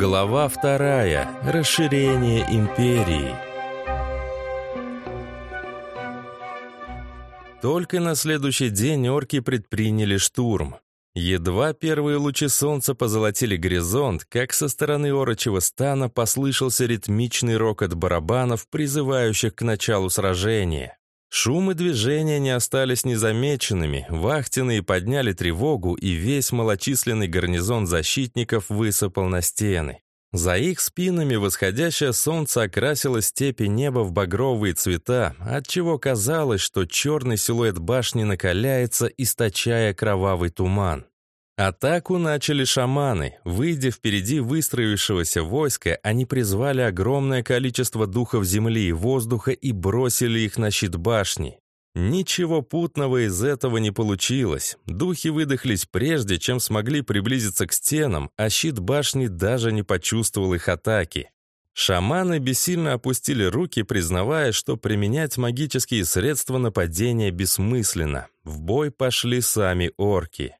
Глава вторая. Расширение империи. Только на следующий день орки предприняли штурм. Едва первые лучи солнца позолотили горизонт, как со стороны орочего стана послышался ритмичный рокот барабанов, призывающих к началу сражения. Шум и движения не остались незамеченными, вахтенные подняли тревогу, и весь малочисленный гарнизон защитников высыпал на стены. За их спинами восходящее солнце окрасило степи неба в багровые цвета, отчего казалось, что черный силуэт башни накаляется, источая кровавый туман. Атаку начали шаманы. Выйдя впереди выстроившегося войска, они призвали огромное количество духов земли и воздуха и бросили их на щит башни. Ничего путного из этого не получилось. Духи выдохлись прежде, чем смогли приблизиться к стенам, а щит башни даже не почувствовал их атаки. Шаманы бессильно опустили руки, признавая, что применять магические средства нападения бессмысленно. В бой пошли сами орки.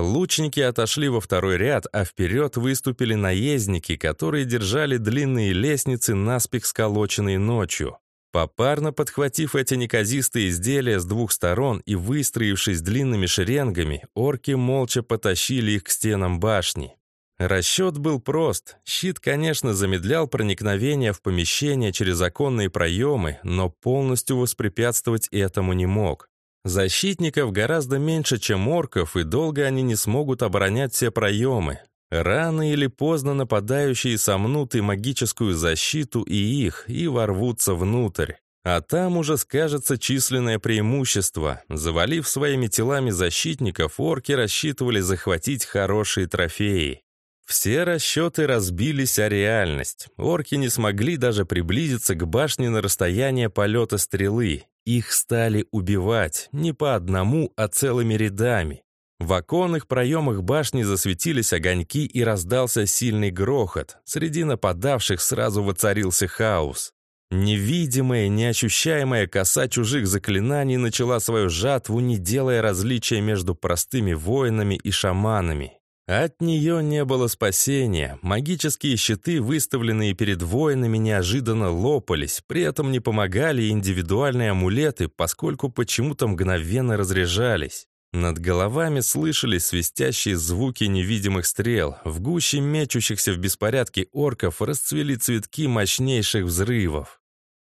Лучники отошли во второй ряд, а вперед выступили наездники, которые держали длинные лестницы, наспех сколоченные ночью. Попарно подхватив эти неказистые изделия с двух сторон и выстроившись длинными шеренгами, орки молча потащили их к стенам башни. Расчет был прост. Щит, конечно, замедлял проникновение в помещение через оконные проемы, но полностью воспрепятствовать этому не мог. Защитников гораздо меньше, чем орков, и долго они не смогут оборонять все проемы. Рано или поздно нападающие сомнут и магическую защиту, и их, и ворвутся внутрь. А там уже скажется численное преимущество. Завалив своими телами защитников, орки рассчитывали захватить хорошие трофеи. Все расчеты разбились о реальность. Орки не смогли даже приблизиться к башне на расстояние полета стрелы. Их стали убивать не по одному, а целыми рядами. В оконных проемах башни засветились огоньки и раздался сильный грохот. Среди нападавших сразу воцарился хаос. Невидимая, неощущаемая коса чужих заклинаний начала свою жатву, не делая различия между простыми воинами и шаманами. От нее не было спасения. Магические щиты, выставленные перед воинами, неожиданно лопались, при этом не помогали индивидуальные амулеты, поскольку почему-то мгновенно разряжались. Над головами слышались свистящие звуки невидимых стрел. В гуще мечущихся в беспорядке орков расцвели цветки мощнейших взрывов.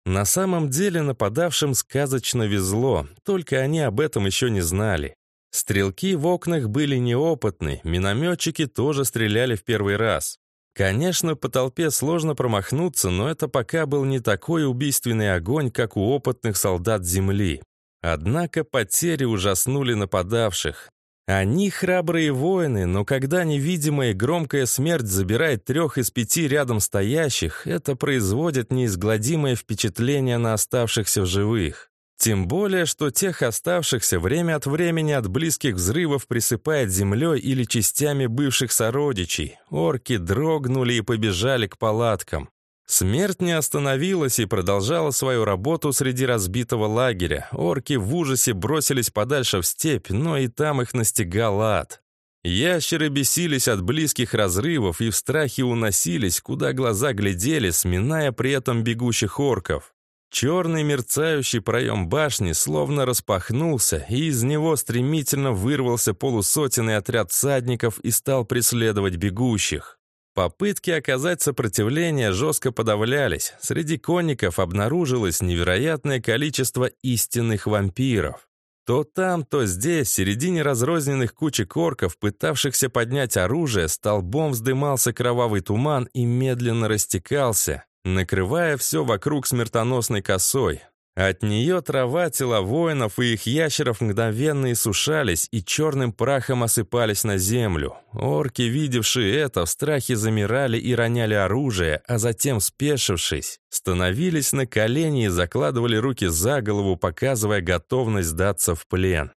На самом деле нападавшим сказочно везло, только они об этом еще не знали. Стрелки в окнах были неопытны, минометчики тоже стреляли в первый раз. Конечно, по толпе сложно промахнуться, но это пока был не такой убийственный огонь, как у опытных солдат Земли. Однако потери ужаснули нападавших. Они храбрые воины, но когда невидимая громкая смерть забирает трех из пяти рядом стоящих, это производит неизгладимое впечатление на оставшихся в живых. Тем более, что тех оставшихся время от времени от близких взрывов присыпает землей или частями бывших сородичей. Орки дрогнули и побежали к палаткам. Смерть не остановилась и продолжала свою работу среди разбитого лагеря. Орки в ужасе бросились подальше в степь, но и там их настигал ад. Ящеры бесились от близких разрывов и в страхе уносились, куда глаза глядели, сминая при этом бегущих орков. Черный мерцающий проем башни словно распахнулся, и из него стремительно вырвался полусотенный отряд всадников и стал преследовать бегущих. Попытки оказать сопротивление жестко подавлялись. Среди конников обнаружилось невероятное количество истинных вампиров. То там, то здесь, в середине разрозненных кучек орков, пытавшихся поднять оружие, столбом вздымался кровавый туман и медленно растекался, накрывая все вокруг смертоносной косой. От нее трава, тела воинов и их ящеров мгновенно иссушались и черным прахом осыпались на землю. Орки, видевшие это, в страхе замирали и роняли оружие, а затем, спешившись, становились на колени и закладывали руки за голову, показывая готовность сдаться в плен.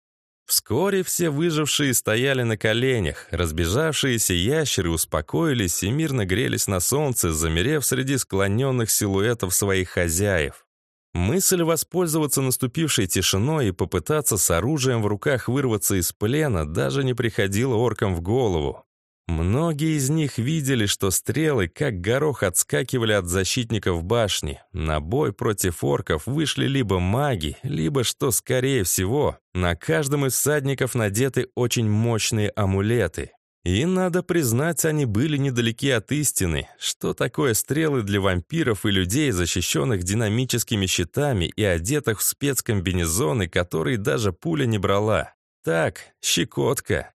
Вскоре все выжившие стояли на коленях, разбежавшиеся ящеры успокоились и мирно грелись на солнце, замерев среди склоненных силуэтов своих хозяев. Мысль воспользоваться наступившей тишиной и попытаться с оружием в руках вырваться из плена даже не приходила оркам в голову. Многие из них видели, что стрелы, как горох, отскакивали от защитников башни. На бой против орков вышли либо маги, либо, что скорее всего, на каждом из всадников надеты очень мощные амулеты. И, надо признать, они были недалеки от истины. Что такое стрелы для вампиров и людей, защищенных динамическими щитами и одетых в спецкомбинезоны, которые даже пуля не брала? Так, щекотка.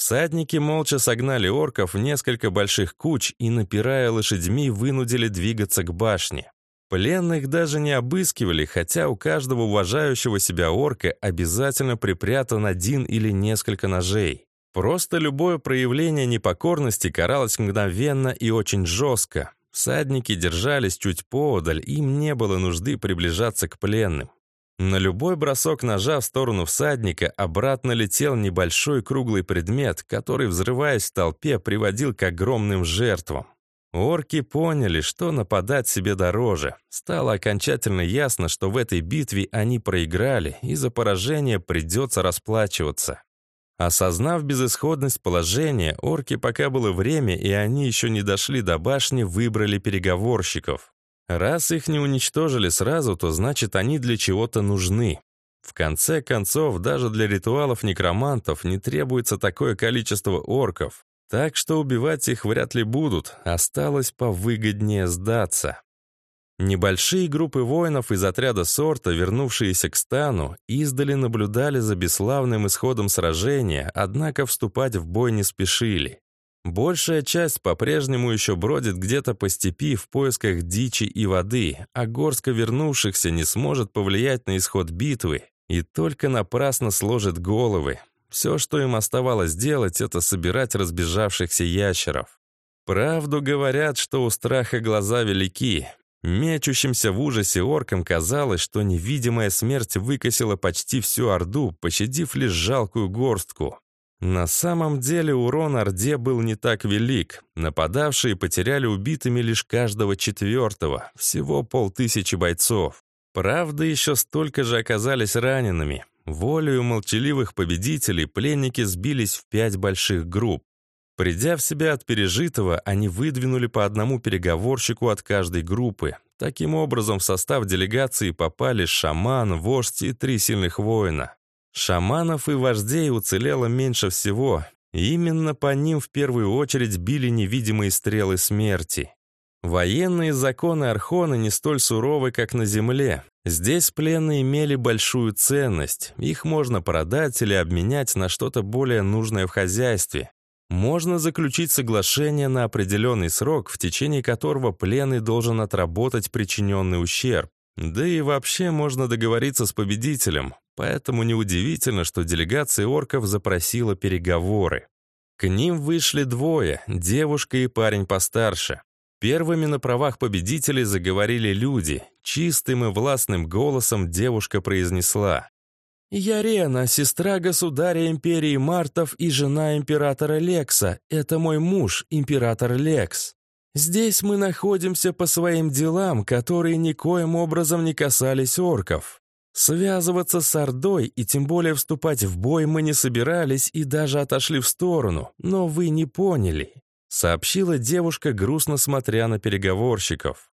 Всадники молча согнали орков в несколько больших куч и, напирая лошадьми, вынудили двигаться к башне. Пленных даже не обыскивали, хотя у каждого уважающего себя орка обязательно припрятан один или несколько ножей. Просто любое проявление непокорности каралось мгновенно и очень жестко. Всадники держались чуть поодаль, им не было нужды приближаться к пленным. На любой бросок ножа в сторону всадника обратно летел небольшой круглый предмет, который, взрываясь в толпе, приводил к огромным жертвам. Орки поняли, что нападать себе дороже. Стало окончательно ясно, что в этой битве они проиграли, и за поражение придется расплачиваться. Осознав безысходность положения, орки, пока было время, и они еще не дошли до башни, выбрали переговорщиков. Раз их не уничтожили сразу, то значит они для чего-то нужны. В конце концов, даже для ритуалов некромантов не требуется такое количество орков, так что убивать их вряд ли будут, осталось повыгоднее сдаться. Небольшие группы воинов из отряда сорта, вернувшиеся к стану, издали наблюдали за бесславным исходом сражения, однако вступать в бой не спешили. Большая часть по-прежнему еще бродит где-то по степи в поисках дичи и воды, а горско вернувшихся не сможет повлиять на исход битвы и только напрасно сложит головы. Все, что им оставалось делать, это собирать разбежавшихся ящеров. Правду говорят, что у страха глаза велики. Мечущимся в ужасе оркам казалось, что невидимая смерть выкосила почти всю Орду, пощадив лишь жалкую горстку. На самом деле урон Орде был не так велик. Нападавшие потеряли убитыми лишь каждого четвертого, всего полтысячи бойцов. Правда, еще столько же оказались ранеными. Волею молчаливых победителей пленники сбились в пять больших групп. Придя в себя от пережитого, они выдвинули по одному переговорщику от каждой группы. Таким образом, в состав делегации попали шаман, вождь и три сильных воина. Шаманов и вождей уцелело меньше всего. именно по ним в первую очередь били невидимые стрелы смерти. Военные законы Архона не столь суровы, как на Земле. Здесь пленные имели большую ценность. Их можно продать или обменять на что-то более нужное в хозяйстве. Можно заключить соглашение на определенный срок, в течение которого пленный должен отработать причиненный ущерб. Да и вообще можно договориться с победителем, поэтому неудивительно, что делегация орков запросила переговоры. К ним вышли двое, девушка и парень постарше. Первыми на правах победителей заговорили люди. Чистым и властным голосом девушка произнесла. «Я Рена, сестра государя империи Мартов и жена императора Лекса. Это мой муж, император Лекс». Здесь мы находимся по своим делам, которые никоим образом не касались орков. Связываться с Ордой и тем более вступать в бой мы не собирались и даже отошли в сторону, но вы не поняли», — сообщила девушка, грустно смотря на переговорщиков.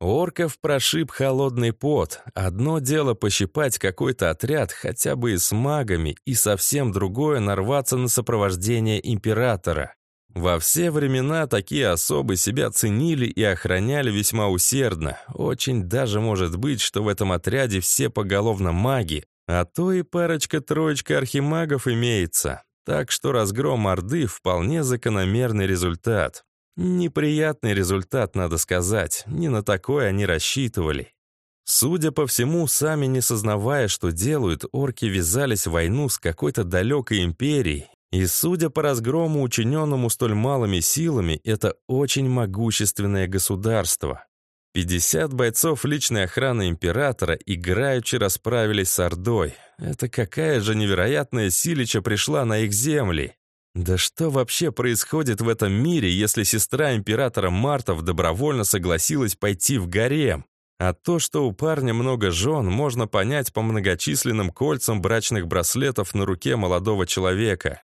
Орков прошиб холодный пот. Одно дело пощипать какой-то отряд, хотя бы и с магами, и совсем другое — нарваться на сопровождение императора. Во все времена такие особы себя ценили и охраняли весьма усердно. Очень даже может быть, что в этом отряде все поголовно маги, а то и парочка-троечка архимагов имеется. Так что разгром Орды вполне закономерный результат. Неприятный результат, надо сказать. Не на такое они рассчитывали. Судя по всему, сами не сознавая, что делают, орки ввязались в войну с какой-то далекой империей и судя по разгрому, учиненному столь малыми силами, это очень могущественное государство. 50 бойцов личной охраны императора играючи расправились с Ордой. Это какая же невероятная силича пришла на их земли. Да что вообще происходит в этом мире, если сестра императора Мартов добровольно согласилась пойти в гарем? А то, что у парня много жен, можно понять по многочисленным кольцам брачных браслетов на руке молодого человека.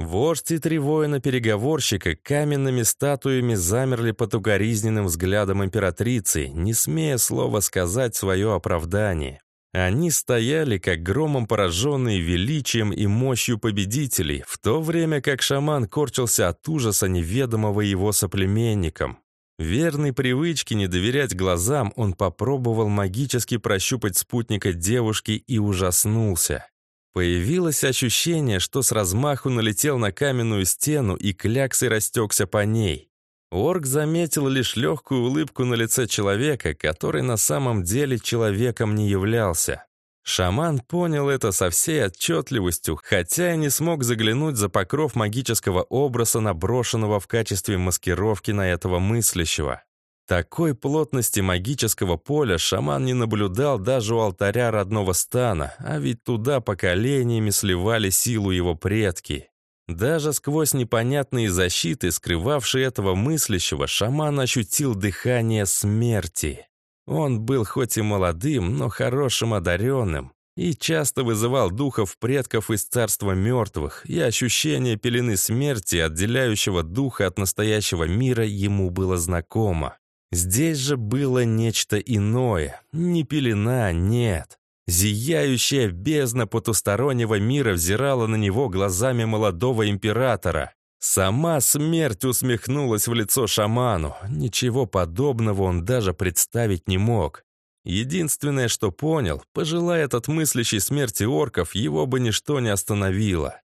Вождь и три воина-переговорщика каменными статуями замерли под укоризненным взглядом императрицы, не смея слова сказать свое оправдание. Они стояли, как громом пораженные величием и мощью победителей, в то время как шаман корчился от ужаса неведомого его соплеменникам. Верной привычке не доверять глазам, он попробовал магически прощупать спутника девушки и ужаснулся. Появилось ощущение, что с размаху налетел на каменную стену и кляксой растекся по ней. Орк заметил лишь легкую улыбку на лице человека, который на самом деле человеком не являлся. Шаман понял это со всей отчетливостью, хотя и не смог заглянуть за покров магического образа, наброшенного в качестве маскировки на этого мыслящего. Такой плотности магического поля шаман не наблюдал даже у алтаря родного стана, а ведь туда поколениями сливали силу его предки. Даже сквозь непонятные защиты, скрывавшие этого мыслящего, шаман ощутил дыхание смерти. Он был хоть и молодым, но хорошим одаренным, и часто вызывал духов предков из царства мертвых, и ощущение пелены смерти, отделяющего духа от настоящего мира, ему было знакомо. Здесь же было нечто иное, не пелена, нет. Зияющая бездна потустороннего мира взирала на него глазами молодого императора. Сама смерть усмехнулась в лицо шаману. Ничего подобного он даже представить не мог. Единственное, что понял, пожелая этот мыслящий смерти орков, его бы ничто не остановило.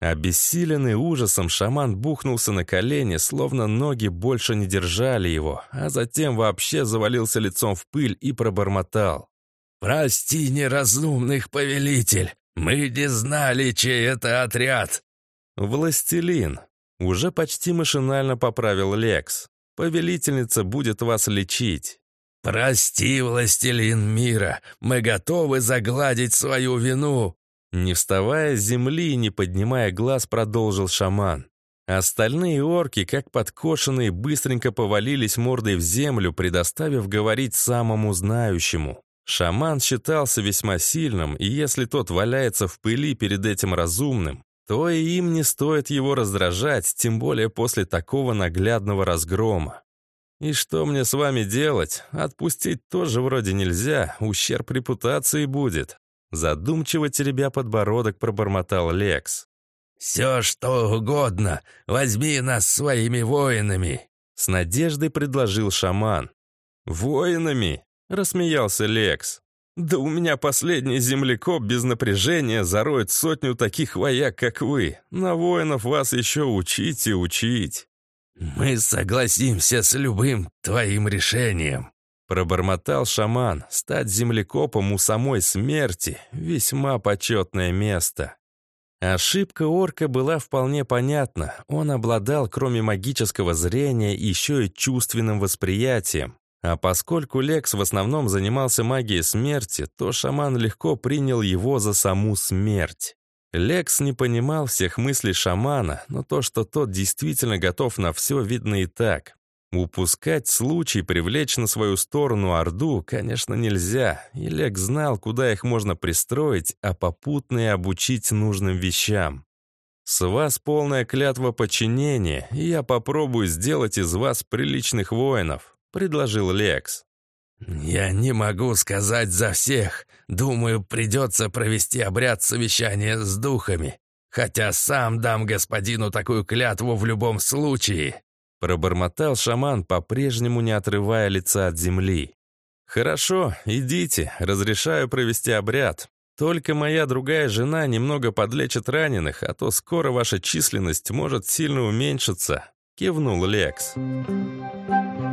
Обессиленный ужасом, шаман бухнулся на колени, словно ноги больше не держали его, а затем вообще завалился лицом в пыль и пробормотал. «Прости, неразумных повелитель, мы не знали, чей это отряд». «Властелин», — уже почти машинально поправил Лекс. «Повелительница будет вас лечить». «Прости, властелин мира, мы готовы загладить свою вину». Не вставая с земли и не поднимая глаз, продолжил шаман. Остальные орки, как подкошенные, быстренько повалились мордой в землю, предоставив говорить самому знающему. Шаман считался весьма сильным, и если тот валяется в пыли перед этим разумным, то и им не стоит его раздражать, тем более после такого наглядного разгрома. И что мне с вами делать? Отпустить тоже вроде нельзя, ущерб репутации будет. Задумчиво теребя подбородок пробормотал Лекс. «Все, что угодно, возьми нас своими воинами», — с надеждой предложил шаман. «Воинами?» — рассмеялся Лекс. «Да у меня последний землекоп без напряжения зароет сотню таких вояк, как вы. На воинов вас еще учить и учить». «Мы согласимся с любым твоим решением», — пробормотал шаман. «Стать землекопом у самой смерти — весьма почетное место». Ошибка орка была вполне понятна. Он обладал, кроме магического зрения, еще и чувственным восприятием. А поскольку Лекс в основном занимался магией смерти, то шаман легко принял его за саму смерть. Лекс не понимал всех мыслей шамана, но то, что тот действительно готов на все, видно и так. Упускать случай привлечь на свою сторону Орду, конечно, нельзя, и Лекс знал, куда их можно пристроить, а попутно и обучить нужным вещам. С вас полная клятва подчинения, и я попробую сделать из вас приличных воинов предложил Лекс. «Я не могу сказать за всех. Думаю, придется провести обряд совещания с духами. Хотя сам дам господину такую клятву в любом случае», пробормотал шаман, по-прежнему не отрывая лица от земли. «Хорошо, идите, разрешаю провести обряд. Только моя другая жена немного подлечит раненых, а то скоро ваша численность может сильно уменьшиться», — кивнул Лекс. «Лекс».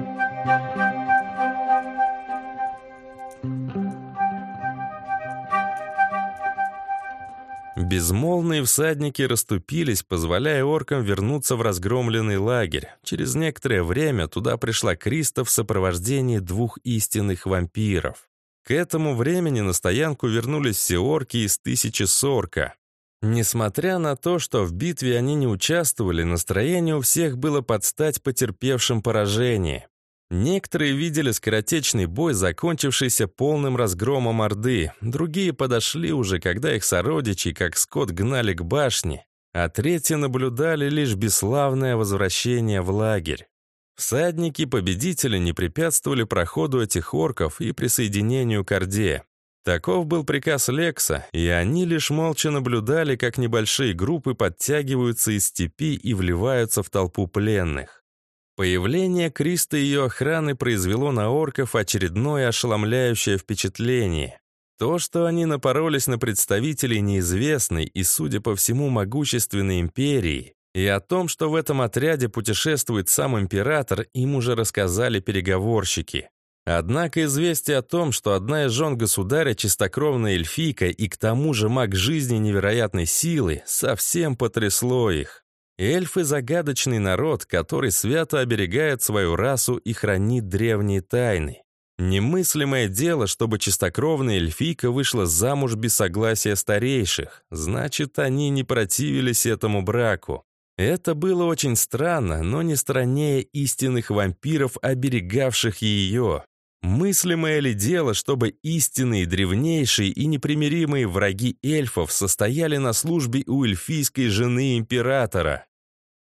Безмолвные всадники расступились, позволяя оркам вернуться в разгромленный лагерь. Через некоторое время туда пришла Криста в сопровождении двух истинных вампиров. К этому времени на стоянку вернулись все орки из тысячи сорка. Несмотря на то, что в битве они не участвовали, настроение у всех было под стать потерпевшим поражение. Некоторые видели скоротечный бой, закончившийся полным разгромом Орды, другие подошли уже, когда их сородичи, как скот, гнали к башне, а третьи наблюдали лишь бесславное возвращение в лагерь. Всадники-победители не препятствовали проходу этих орков и присоединению к Орде. Таков был приказ Лекса, и они лишь молча наблюдали, как небольшие группы подтягиваются из степи и вливаются в толпу пленных. Появление Криста и ее охраны произвело на орков очередное ошеломляющее впечатление. То, что они напоролись на представителей неизвестной и, судя по всему, могущественной империи, и о том, что в этом отряде путешествует сам император, им уже рассказали переговорщики. Однако известие о том, что одна из жен государя чистокровная эльфийка и к тому же маг жизни невероятной силы, совсем потрясло их. Эльфы — загадочный народ, который свято оберегает свою расу и хранит древние тайны. Немыслимое дело, чтобы чистокровная эльфийка вышла замуж без согласия старейших. Значит, они не противились этому браку. Это было очень странно, но не страннее истинных вампиров, оберегавших ее. Мыслимое ли дело, чтобы истинные, древнейшие и непримиримые враги эльфов состояли на службе у эльфийской жены императора?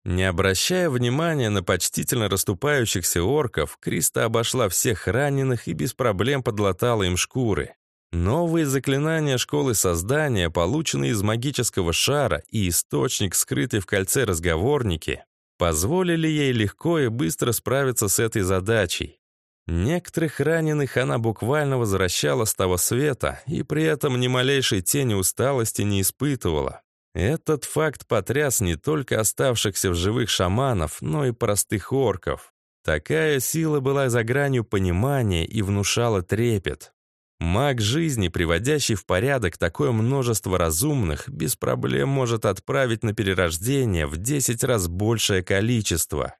Не обращая внимания на почтительно расступающихся орков, Криста обошла всех раненых и без проблем подлатала им шкуры. Новые заклинания школы создания, полученные из магического шара и источник, скрытый в кольце разговорники, позволили ей легко и быстро справиться с этой задачей. Некоторых раненых она буквально возвращала с того света и при этом ни малейшей тени усталости не испытывала. Этот факт потряс не только оставшихся в живых шаманов, но и простых орков. Такая сила была за гранью понимания и внушала трепет. Маг жизни, приводящий в порядок такое множество разумных, без проблем может отправить на перерождение в 10 раз большее количество.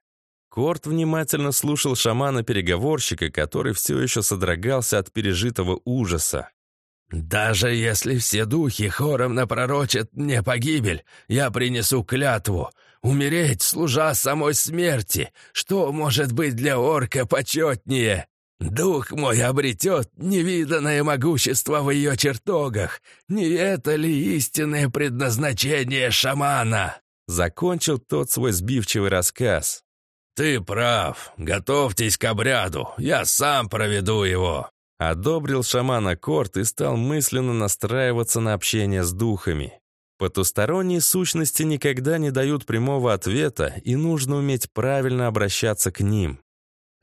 Корт внимательно слушал шамана-переговорщика, который все еще содрогался от пережитого ужаса. «Даже если все духи хором напророчат мне погибель, я принесу клятву. Умереть, служа самой смерти, что может быть для орка почетнее? Дух мой обретет невиданное могущество в ее чертогах. Не это ли истинное предназначение шамана?» Закончил тот свой сбивчивый рассказ. «Ты прав. Готовьтесь к обряду. Я сам проведу его». Одобрил шамана Корт и стал мысленно настраиваться на общение с духами. Потусторонние сущности никогда не дают прямого ответа, и нужно уметь правильно обращаться к ним.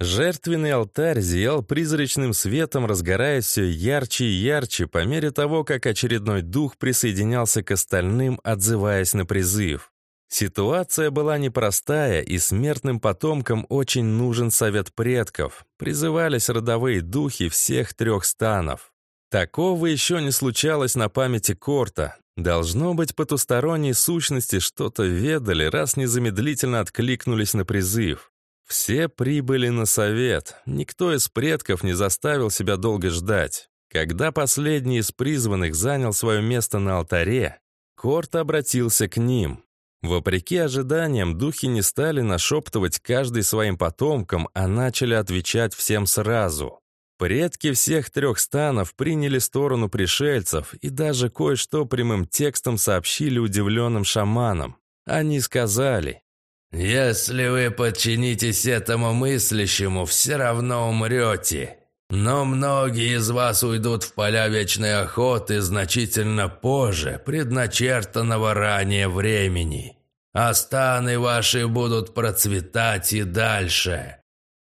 Жертвенный алтарь зиял призрачным светом, разгораясь все ярче и ярче по мере того, как очередной дух присоединялся к остальным, отзываясь на призыв. Ситуация была непростая, и смертным потомкам очень нужен совет предков. Призывались родовые духи всех трех станов. Такого еще не случалось на памяти Корта. Должно быть, потусторонние сущности что-то ведали, раз незамедлительно откликнулись на призыв. Все прибыли на совет. Никто из предков не заставил себя долго ждать. Когда последний из призванных занял свое место на алтаре, Корт обратился к ним. Вопреки ожиданиям, духи не стали нашептывать каждый своим потомкам, а начали отвечать всем сразу. Предки всех трех станов приняли сторону пришельцев и даже кое-что прямым текстом сообщили удивленным шаманам. Они сказали, «Если вы подчинитесь этому мыслящему, все равно умрете. Но многие из вас уйдут в поля вечной охоты значительно позже, предначертанного ранее времени. А станы ваши будут процветать и дальше».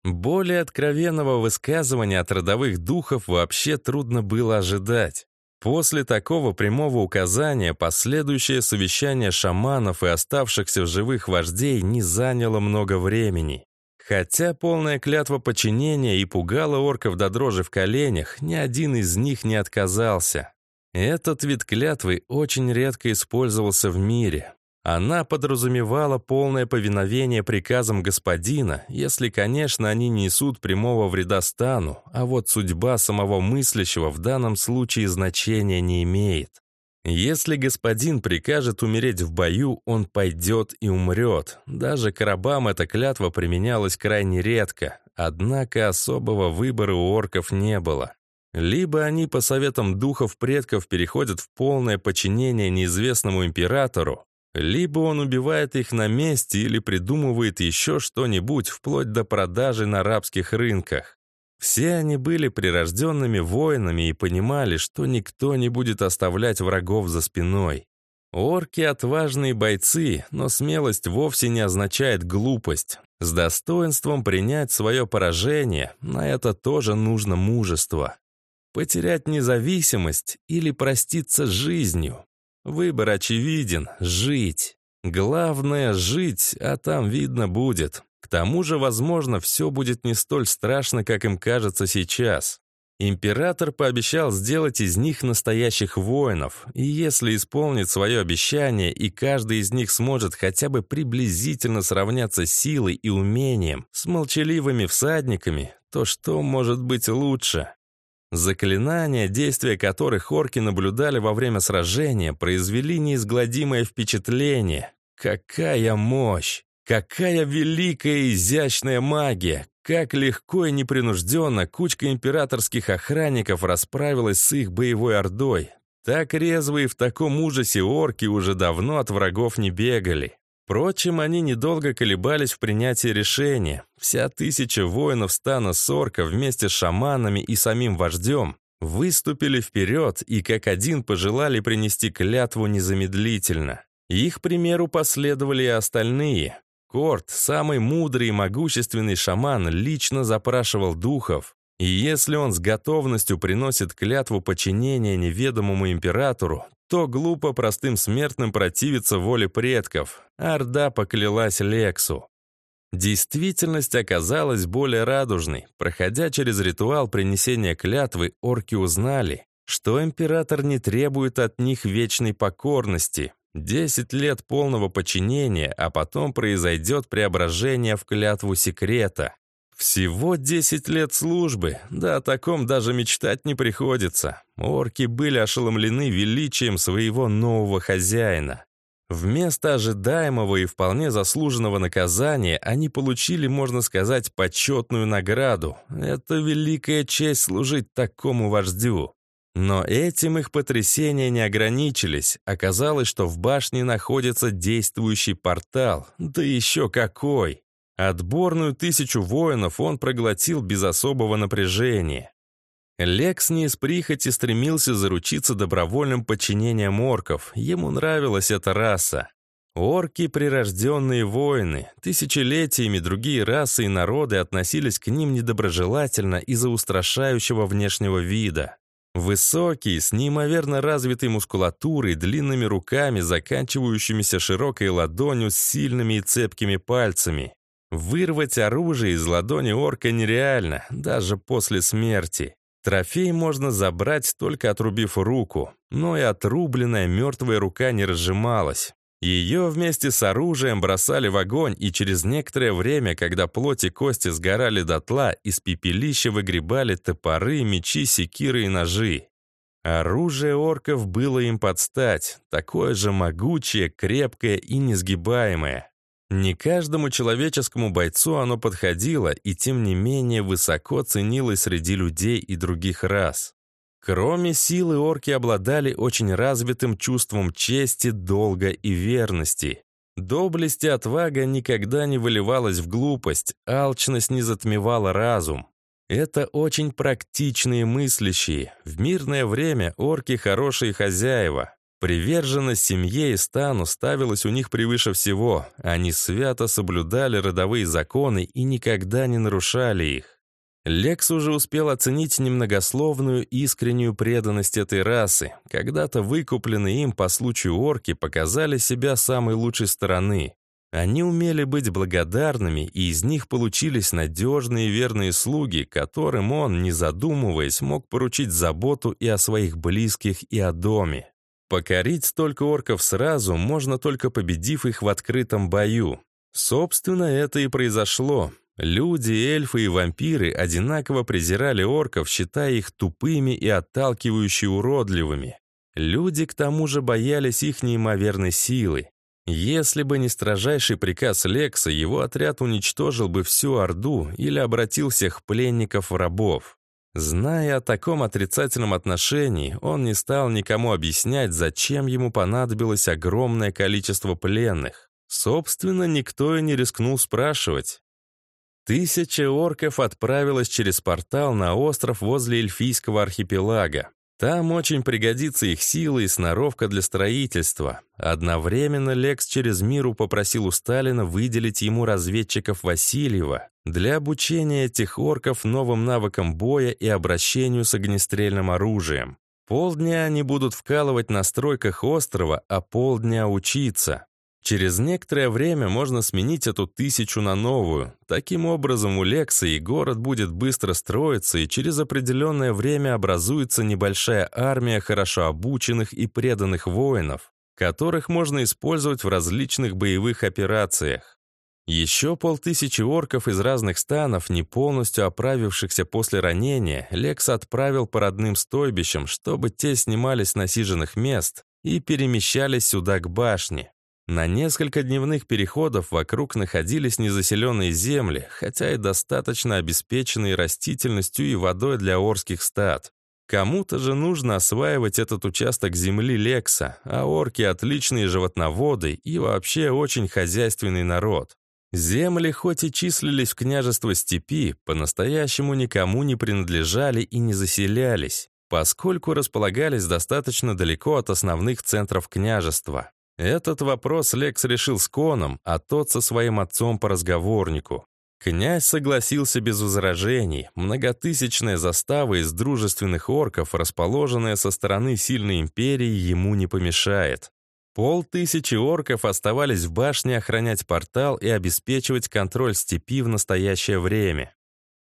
Более откровенного высказывания от родовых духов вообще трудно было ожидать. После такого прямого указания последующее совещание шаманов и оставшихся в живых вождей не заняло много времени. Хотя полная клятва подчинения и пугала орков до дрожи в коленях, ни один из них не отказался. Этот вид клятвы очень редко использовался в мире. Она подразумевала полное повиновение приказам господина, если, конечно, они не несут прямого вреда стану, а вот судьба самого мыслящего в данном случае значения не имеет. Если господин прикажет умереть в бою, он пойдет и умрет. Даже к рабам эта клятва применялась крайне редко, однако особого выбора у орков не было. Либо они по советам духов предков переходят в полное подчинение неизвестному императору, Либо он убивает их на месте или придумывает еще что-нибудь вплоть до продажи на арабских рынках. Все они были прирожденными воинами и понимали, что никто не будет оставлять врагов за спиной. Орки — отважные бойцы, но смелость вовсе не означает глупость. С достоинством принять свое поражение, на это тоже нужно мужество. Потерять независимость или проститься с жизнью. Выбор очевиден — жить. Главное — жить, а там видно будет. К тому же, возможно, все будет не столь страшно, как им кажется сейчас. Император пообещал сделать из них настоящих воинов, и если исполнит свое обещание, и каждый из них сможет хотя бы приблизительно сравняться силой и умением с молчаливыми всадниками, то что может быть лучше? Заклинания, действия которых орки наблюдали во время сражения, произвели неизгладимое впечатление. Какая мощь! Какая великая изящная магия! Как легко и непринужденно кучка императорских охранников расправилась с их боевой ордой. Так резвые в таком ужасе орки уже давно от врагов не бегали. Впрочем, они недолго колебались в принятии решения. Вся тысяча воинов стана Сорка вместе с шаманами и самим вождем выступили вперед и как один пожелали принести клятву незамедлительно. Их примеру последовали и остальные. Корт, самый мудрый и могущественный шаман, лично запрашивал духов, и если он с готовностью приносит клятву подчинения неведомому императору, то глупо простым смертным противиться воле предков. Орда поклялась Лексу. Действительность оказалась более радужной. Проходя через ритуал принесения клятвы, орки узнали, что император не требует от них вечной покорности, Десять лет полного подчинения, а потом произойдет преображение в клятву секрета. Всего десять лет службы, да о таком даже мечтать не приходится. Орки были ошеломлены величием своего нового хозяина. Вместо ожидаемого и вполне заслуженного наказания они получили, можно сказать, почетную награду. Это великая честь служить такому вождю. Но этим их потрясения не ограничились. Оказалось, что в башне находится действующий портал. Да еще какой! Отборную тысячу воинов он проглотил без особого напряжения. Лекс не из прихоти стремился заручиться добровольным подчинением орков. Ему нравилась эта раса. Орки — прирожденные воины. Тысячелетиями другие расы и народы относились к ним недоброжелательно из-за устрашающего внешнего вида. Высокий, с неимоверно развитой мускулатурой, длинными руками, заканчивающимися широкой ладонью с сильными и цепкими пальцами. Вырвать оружие из ладони орка нереально, даже после смерти. Трофей можно забрать, только отрубив руку, но и отрубленная мертвая рука не разжималась. Ее вместе с оружием бросали в огонь, и через некоторое время, когда плоть и кости сгорали дотла, из пепелища выгребали топоры, мечи, секиры и ножи. Оружие орков было им под стать, такое же могучее, крепкое и несгибаемое. Не каждому человеческому бойцу оно подходило и тем не менее высоко ценилось среди людей и других рас. Кроме силы, орки обладали очень развитым чувством чести, долга и верности. Доблесть и отвага никогда не выливалась в глупость, алчность не затмевала разум. Это очень практичные мыслящие. В мирное время орки хорошие хозяева. Приверженность семье и стану ставилась у них превыше всего. Они свято соблюдали родовые законы и никогда не нарушали их. Лекс уже успел оценить немногословную искреннюю преданность этой расы. Когда-то выкупленные им по случаю орки показали себя самой лучшей стороны. Они умели быть благодарными, и из них получились надежные и верные слуги, которым он, не задумываясь, мог поручить заботу и о своих близких, и о доме. Покорить столько орков сразу можно только победив их в открытом бою. Собственно, это и произошло. Люди, эльфы и вампиры одинаково презирали орков, считая их тупыми и отталкивающе уродливыми. Люди, к тому же, боялись их неимоверной силы. Если бы не строжайший приказ Лекса, его отряд уничтожил бы всю Орду или обратил всех пленников в рабов. Зная о таком отрицательном отношении, он не стал никому объяснять, зачем ему понадобилось огромное количество пленных. Собственно, никто и не рискнул спрашивать. Тысяча орков отправилась через портал на остров возле Эльфийского архипелага. Там очень пригодится их сила и сноровка для строительства. Одновременно Лекс через миру попросил у Сталина выделить ему разведчиков Васильева для обучения этих орков новым навыкам боя и обращению с огнестрельным оружием. Полдня они будут вкалывать на стройках острова, а полдня учиться. Через некоторое время можно сменить эту тысячу на новую. Таким образом, у Лекса и город будет быстро строиться, и через определенное время образуется небольшая армия хорошо обученных и преданных воинов, которых можно использовать в различных боевых операциях. Еще полтысячи орков из разных станов, не полностью оправившихся после ранения, Лекс отправил по родным стойбищам, чтобы те снимались с насиженных мест и перемещались сюда к башне. На несколько дневных переходов вокруг находились незаселенные земли, хотя и достаточно обеспеченные растительностью и водой для орских стад. Кому-то же нужно осваивать этот участок земли Лекса, а орки — отличные животноводы и вообще очень хозяйственный народ. Земли, хоть и числились в княжество степи, по-настоящему никому не принадлежали и не заселялись, поскольку располагались достаточно далеко от основных центров княжества. Этот вопрос Лекс решил с Коном, а тот со своим отцом по разговорнику. Князь согласился без возражений. Многотысячная застава из дружественных орков, расположенная со стороны сильной империи, ему не помешает. Полтысячи орков оставались в башне охранять портал и обеспечивать контроль степи в настоящее время.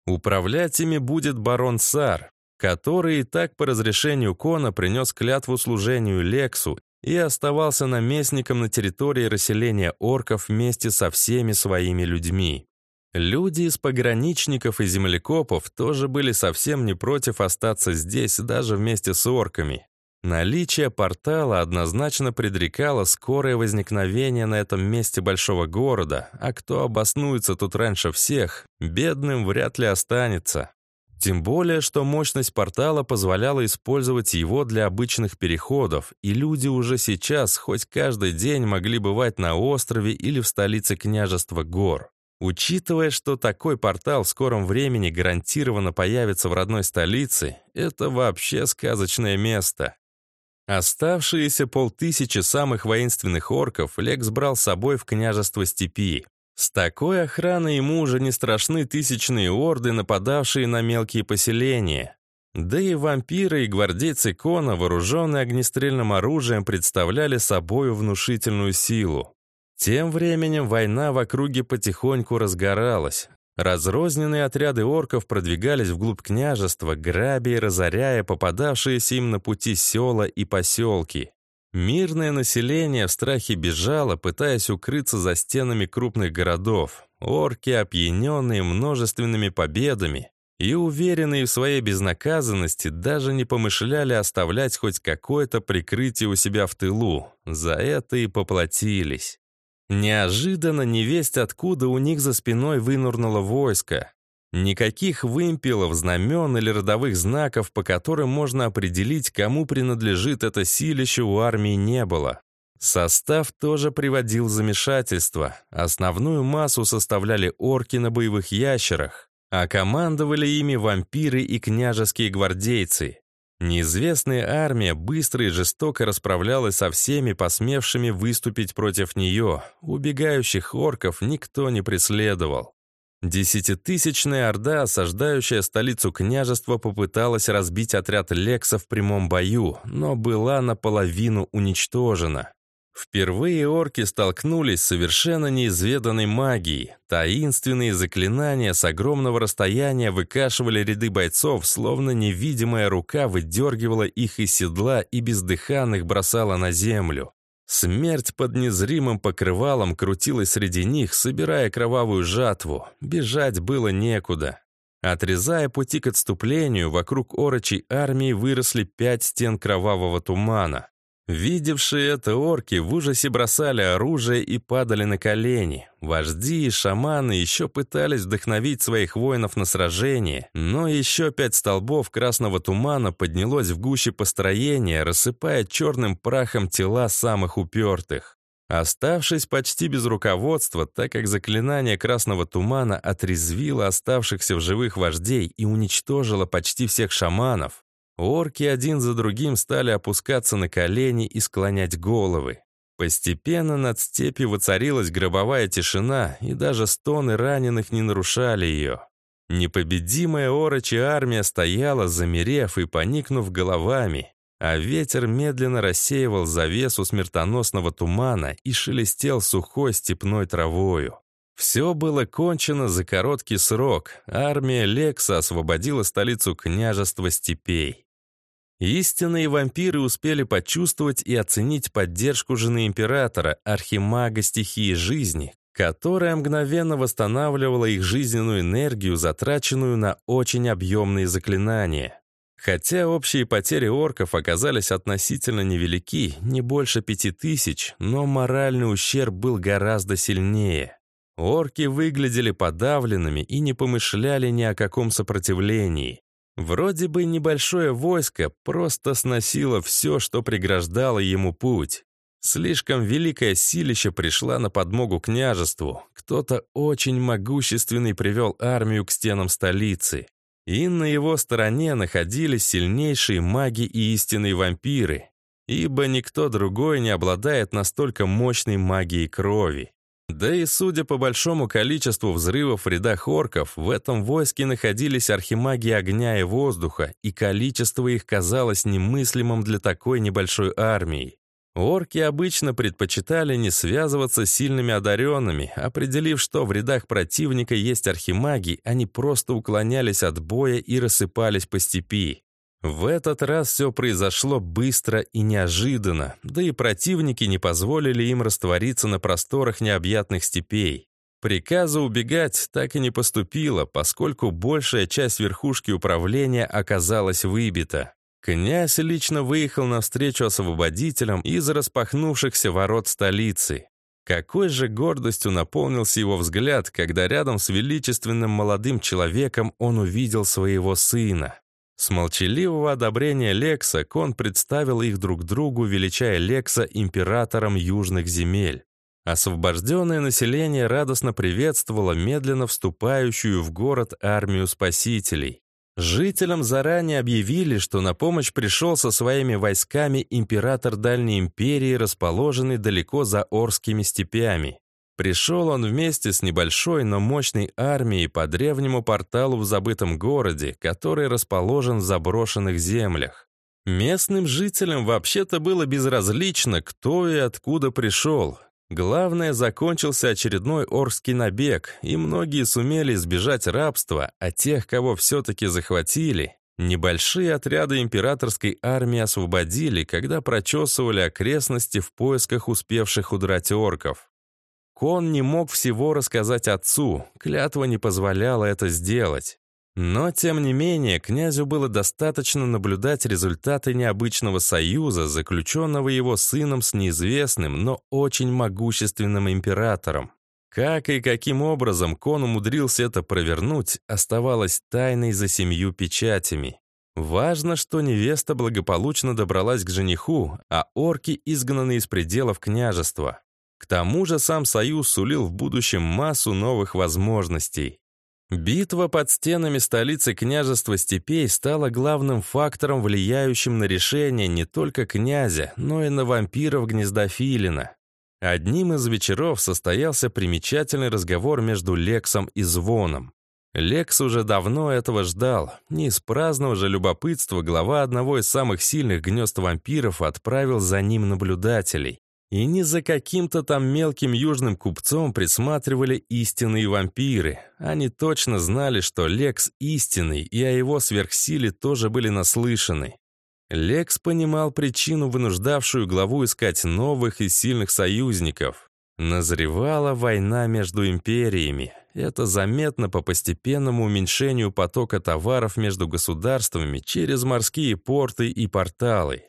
Управлять ими будет барон Сар, который и так по разрешению Кона принес клятву служению Лексу и оставался наместником на территории расселения орков вместе со всеми своими людьми. Люди из пограничников и землекопов тоже были совсем не против остаться здесь даже вместе с орками. Наличие портала однозначно предрекало скорое возникновение на этом месте большого города, а кто обоснуется тут раньше всех, бедным вряд ли останется. Тем более, что мощность портала позволяла использовать его для обычных переходов, и люди уже сейчас хоть каждый день могли бывать на острове или в столице княжества гор. Учитывая, что такой портал в скором времени гарантированно появится в родной столице, это вообще сказочное место. Оставшиеся полтысячи самых воинственных орков Лекс брал с собой в княжество степи. С такой охраной ему уже не страшны тысячные орды, нападавшие на мелкие поселения. Да и вампиры и гвардейцы Кона, вооруженные огнестрельным оружием, представляли собою внушительную силу. Тем временем война в округе потихоньку разгоралась. Разрозненные отряды орков продвигались вглубь княжества, грабя и разоряя попадавшиеся им на пути села и поселки. Мирное население в страхе бежало, пытаясь укрыться за стенами крупных городов. Орки, опьяненные множественными победами и уверенные в своей безнаказанности, даже не помышляли оставлять хоть какое-то прикрытие у себя в тылу. За это и поплатились. Неожиданно невесть откуда у них за спиной вынурнуло войско. Никаких вымпелов, знамен или родовых знаков, по которым можно определить, кому принадлежит это силище, у армии не было. Состав тоже приводил в замешательство. Основную массу составляли орки на боевых ящерах, а командовали ими вампиры и княжеские гвардейцы. Неизвестная армия быстро и жестоко расправлялась со всеми посмевшими выступить против нее. Убегающих орков никто не преследовал. Десятитысячная орда, осаждающая столицу княжества, попыталась разбить отряд Лекса в прямом бою, но была наполовину уничтожена. Впервые орки столкнулись с совершенно неизведанной магией. Таинственные заклинания с огромного расстояния выкашивали ряды бойцов, словно невидимая рука выдергивала их из седла и бездыханных бросала на землю. Смерть под незримым покрывалом крутилась среди них, собирая кровавую жатву. Бежать было некуда. Отрезая пути к отступлению, вокруг орочей армии выросли пять стен кровавого тумана. Видевшие это орки в ужасе бросали оружие и падали на колени. Вожди и шаманы еще пытались вдохновить своих воинов на сражение, но еще пять столбов красного тумана поднялось в гуще построения, рассыпая черным прахом тела самых упертых. Оставшись почти без руководства, так как заклинание красного тумана отрезвило оставшихся в живых вождей и уничтожило почти всех шаманов, Орки один за другим стали опускаться на колени и склонять головы. Постепенно над степью воцарилась гробовая тишина, и даже стоны раненых не нарушали ее. Непобедимая орочья армия стояла, замерев и поникнув головами, а ветер медленно рассеивал завесу смертоносного тумана и шелестел сухой степной травою. Все было кончено за короткий срок. Армия Лекса освободила столицу княжества степей. Истинные вампиры успели почувствовать и оценить поддержку жены императора, архимага стихии жизни, которая мгновенно восстанавливала их жизненную энергию, затраченную на очень объемные заклинания. Хотя общие потери орков оказались относительно невелики, не больше пяти тысяч, но моральный ущерб был гораздо сильнее. Орки выглядели подавленными и не помышляли ни о каком сопротивлении. Вроде бы небольшое войско просто сносило все, что преграждало ему путь. Слишком великая силища пришла на подмогу княжеству. Кто-то очень могущественный привел армию к стенам столицы. И на его стороне находились сильнейшие маги и истинные вампиры, ибо никто другой не обладает настолько мощной магией крови. Да и судя по большому количеству взрывов в рядах орков, в этом войске находились архимаги огня и воздуха, и количество их казалось немыслимым для такой небольшой армии. Орки обычно предпочитали не связываться с сильными одаренными, определив, что в рядах противника есть архимаги, они просто уклонялись от боя и рассыпались по степи. В этот раз все произошло быстро и неожиданно, да и противники не позволили им раствориться на просторах необъятных степей. Приказа убегать так и не поступило, поскольку большая часть верхушки управления оказалась выбита. Князь лично выехал навстречу освободителям из распахнувшихся ворот столицы. Какой же гордостью наполнился его взгляд, когда рядом с величественным молодым человеком он увидел своего сына. С молчаливого одобрения Лекса Кон представил их друг другу, величая Лекса императором южных земель. Освобожденное население радостно приветствовало медленно вступающую в город армию спасителей. Жителям заранее объявили, что на помощь пришел со своими войсками император Дальней империи, расположенный далеко за Орскими степями. Пришел он вместе с небольшой, но мощной армией по древнему порталу в забытом городе, который расположен в заброшенных землях. Местным жителям вообще-то было безразлично, кто и откуда пришел. Главное, закончился очередной орский набег, и многие сумели избежать рабства, а тех, кого все-таки захватили, небольшие отряды императорской армии освободили, когда прочесывали окрестности в поисках успевших удрать орков. Кон не мог всего рассказать отцу, клятва не позволяла это сделать. Но, тем не менее, князю было достаточно наблюдать результаты необычного союза, заключенного его сыном с неизвестным, но очень могущественным императором. Как и каким образом Кон умудрился это провернуть, оставалось тайной за семью печатями. Важно, что невеста благополучно добралась к жениху, а орки изгнаны из пределов княжества. К тому же сам Союз сулил в будущем массу новых возможностей. Битва под стенами столицы княжества степей стала главным фактором, влияющим на решение не только князя, но и на вампиров гнезда Филина. Одним из вечеров состоялся примечательный разговор между Лексом и Звоном. Лекс уже давно этого ждал. Не из праздного же любопытства глава одного из самых сильных гнезд вампиров отправил за ним наблюдателей. И не за каким-то там мелким южным купцом присматривали истинные вампиры. Они точно знали, что Лекс истинный, и о его сверхсиле тоже были наслышаны. Лекс понимал причину, вынуждавшую главу искать новых и сильных союзников. Назревала война между империями. Это заметно по постепенному уменьшению потока товаров между государствами через морские порты и порталы.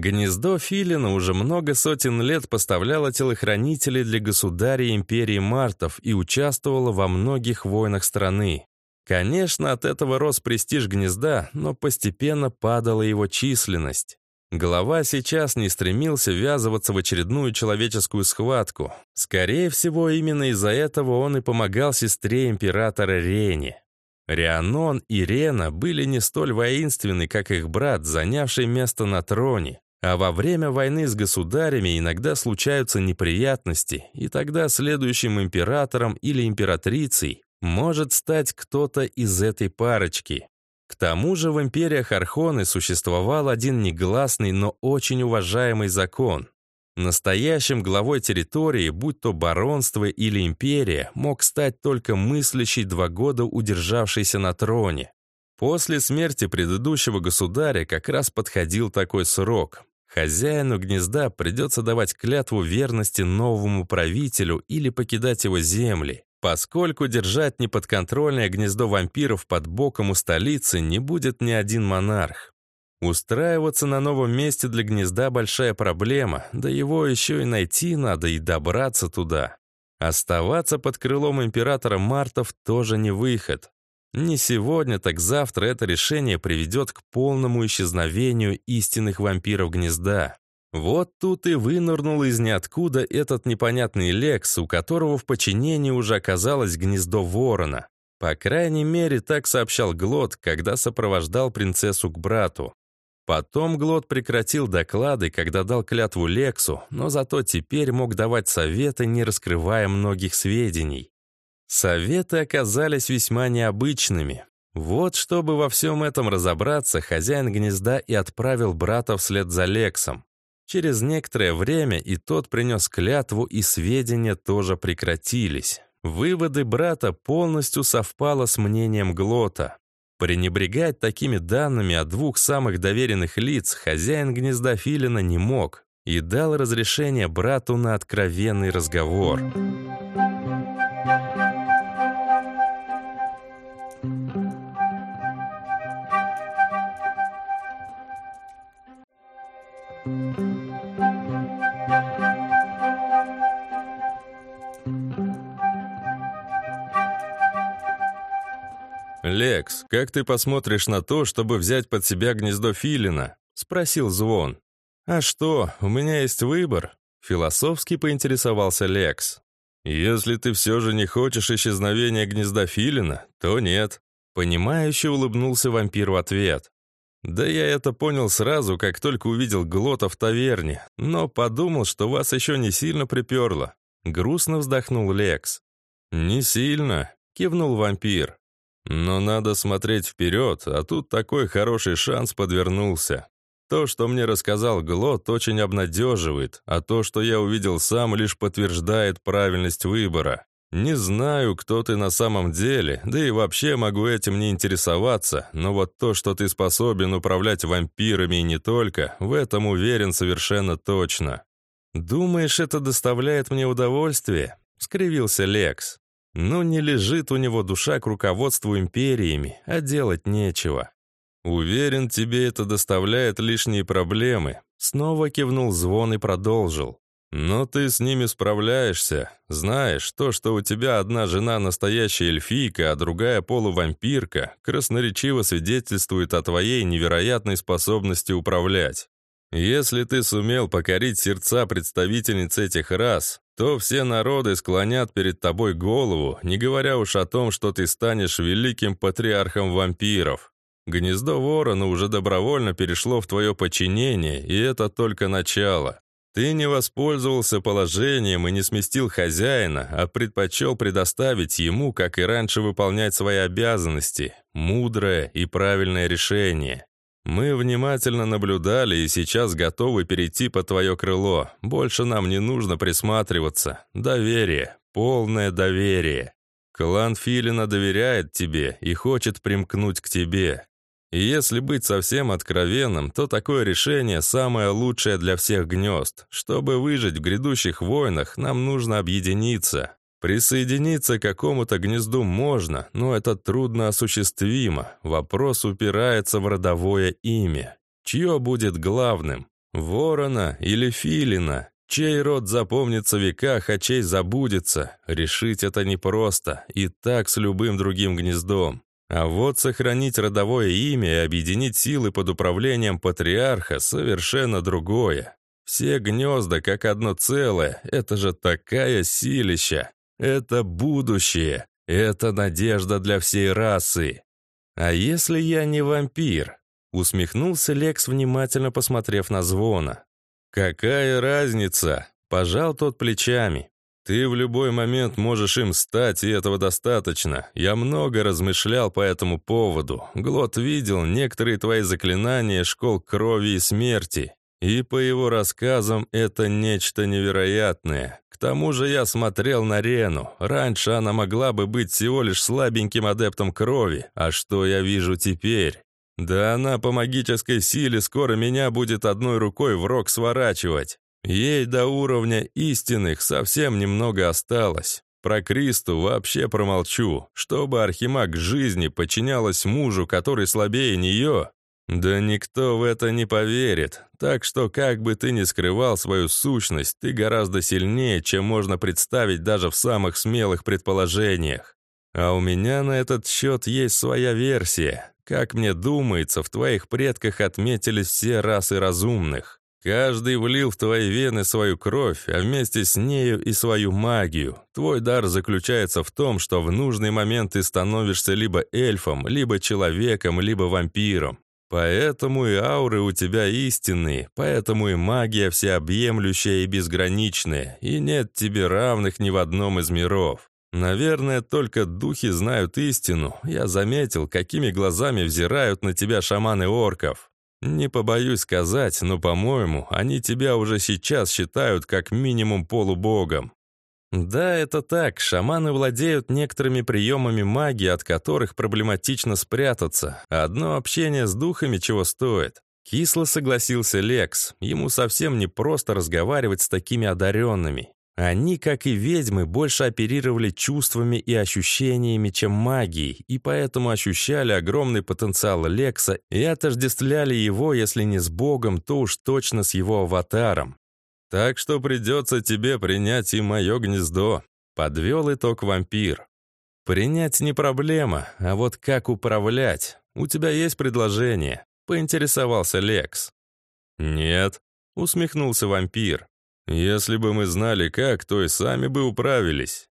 Гнездо Филина уже много сотен лет поставляло телохранителей для государя империи Мартов и участвовало во многих войнах страны. Конечно, от этого рос престиж гнезда, но постепенно падала его численность. Глава сейчас не стремился ввязываться в очередную человеческую схватку. Скорее всего, именно из-за этого он и помогал сестре императора Рене. Рианон и Рена были не столь воинственны, как их брат, занявший место на троне. А во время войны с государями иногда случаются неприятности, и тогда следующим императором или императрицей может стать кто-то из этой парочки. К тому же в империях Архоны существовал один негласный, но очень уважаемый закон. Настоящим главой территории, будь то баронство или империя, мог стать только мыслящий два года удержавшийся на троне. После смерти предыдущего государя как раз подходил такой срок. Хозяину гнезда придется давать клятву верности новому правителю или покидать его земли, поскольку держать неподконтрольное гнездо вампиров под боком у столицы не будет ни один монарх. Устраиваться на новом месте для гнезда большая проблема, да его еще и найти надо и добраться туда. Оставаться под крылом императора Мартов тоже не выход. Не сегодня, так завтра это решение приведет к полному исчезновению истинных вампиров гнезда. Вот тут и вынырнул из ниоткуда этот непонятный Лекс, у которого в подчинении уже оказалось гнездо ворона. По крайней мере, так сообщал Глот, когда сопровождал принцессу к брату. Потом Глот прекратил доклады, когда дал клятву Лексу, но зато теперь мог давать советы, не раскрывая многих сведений. Советы оказались весьма необычными. Вот чтобы во всем этом разобраться, хозяин гнезда и отправил брата вслед за Лексом. Через некоторое время и тот принес клятву, и сведения тоже прекратились. Выводы брата полностью совпало с мнением Глота. Пренебрегать такими данными от двух самых доверенных лиц хозяин гнезда Филина не мог и дал разрешение брату на откровенный разговор. «Лекс, как ты посмотришь на то, чтобы взять под себя гнездо Филина?» — спросил Звон. «А что, у меня есть выбор?» — философски поинтересовался Лекс. «Если ты все же не хочешь исчезновения гнезда Филина, то нет». Понимающе улыбнулся вампир в ответ. «Да я это понял сразу, как только увидел Глота в таверне, но подумал, что вас еще не сильно приперло». Грустно вздохнул Лекс. «Не сильно», — кивнул вампир. Но надо смотреть вперед, а тут такой хороший шанс подвернулся. То, что мне рассказал Глот, очень обнадеживает, а то, что я увидел сам, лишь подтверждает правильность выбора. Не знаю, кто ты на самом деле, да и вообще могу этим не интересоваться, но вот то, что ты способен управлять вампирами и не только, в этом уверен совершенно точно. «Думаешь, это доставляет мне удовольствие?» — скривился Лекс. Ну, не лежит у него душа к руководству империями, а делать нечего. Уверен, тебе это доставляет лишние проблемы. Снова кивнул звон и продолжил. Но ты с ними справляешься. Знаешь, то, что у тебя одна жена настоящая эльфийка, а другая полувампирка, красноречиво свидетельствует о твоей невероятной способности управлять. Если ты сумел покорить сердца представительниц этих рас, то все народы склонят перед тобой голову, не говоря уж о том, что ты станешь великим патриархом вампиров. Гнездо ворона уже добровольно перешло в твое подчинение, и это только начало. Ты не воспользовался положением и не сместил хозяина, а предпочел предоставить ему, как и раньше, выполнять свои обязанности. Мудрое и правильное решение. Мы внимательно наблюдали и сейчас готовы перейти под твое крыло. Больше нам не нужно присматриваться. Доверие. Полное доверие. Клан Филина доверяет тебе и хочет примкнуть к тебе. И если быть совсем откровенным, то такое решение самое лучшее для всех гнезд. Чтобы выжить в грядущих войнах, нам нужно объединиться. Присоединиться к какому-то гнезду можно, но это трудно осуществимо. Вопрос упирается в родовое имя. Чье будет главным? Ворона или филина? Чей род запомнится в веках, а чей забудется? Решить это непросто, и так с любым другим гнездом. А вот сохранить родовое имя и объединить силы под управлением патриарха – совершенно другое. Все гнезда как одно целое – это же такая силища. Это будущее. Это надежда для всей расы. А если я не вампир? Усмехнулся Лекс, внимательно посмотрев на звона. «Какая разница?» – пожал тот плечами. «Ты в любой момент можешь им стать, и этого достаточно. Я много размышлял по этому поводу. Глот видел некоторые твои заклинания школ крови и смерти. И по его рассказам это нечто невероятное. К тому же я смотрел на Рену. Раньше она могла бы быть всего лишь слабеньким адептом крови. А что я вижу теперь? Да она по магической силе скоро меня будет одной рукой в рог сворачивать. Ей до уровня истинных совсем немного осталось. Про Кристу вообще промолчу. Чтобы архимаг жизни подчинялась мужу, который слабее нее, да никто в это не поверит. Так что, как бы ты ни скрывал свою сущность, ты гораздо сильнее, чем можно представить даже в самых смелых предположениях. А у меня на этот счет есть своя версия. Как мне думается, в твоих предках отметились все расы разумных. Каждый влил в твои вены свою кровь, а вместе с нею и свою магию. Твой дар заключается в том, что в нужный момент ты становишься либо эльфом, либо человеком, либо вампиром. Поэтому и ауры у тебя истинные, поэтому и магия всеобъемлющая и безграничная, и нет тебе равных ни в одном из миров. Наверное, только духи знают истину. Я заметил, какими глазами взирают на тебя шаманы орков. Не побоюсь сказать, но, по-моему, они тебя уже сейчас считают как минимум полубогом. Да, это так, шаманы владеют некоторыми приемами магии, от которых проблематично спрятаться. Одно общение с духами чего стоит. Кисло согласился Лекс. Ему совсем не просто разговаривать с такими одаренными. Они, как и ведьмы, больше оперировали чувствами и ощущениями, чем магией, и поэтому ощущали огромный потенциал Лекса и отождествляли его, если не с Богом, то уж точно с его аватаром. Так что придется тебе принять и мое гнездо», — подвел итог вампир. «Принять не проблема, а вот как управлять? У тебя есть предложение?» — поинтересовался Лекс. «Нет», — усмехнулся вампир. «Если бы мы знали как, то и сами бы управились».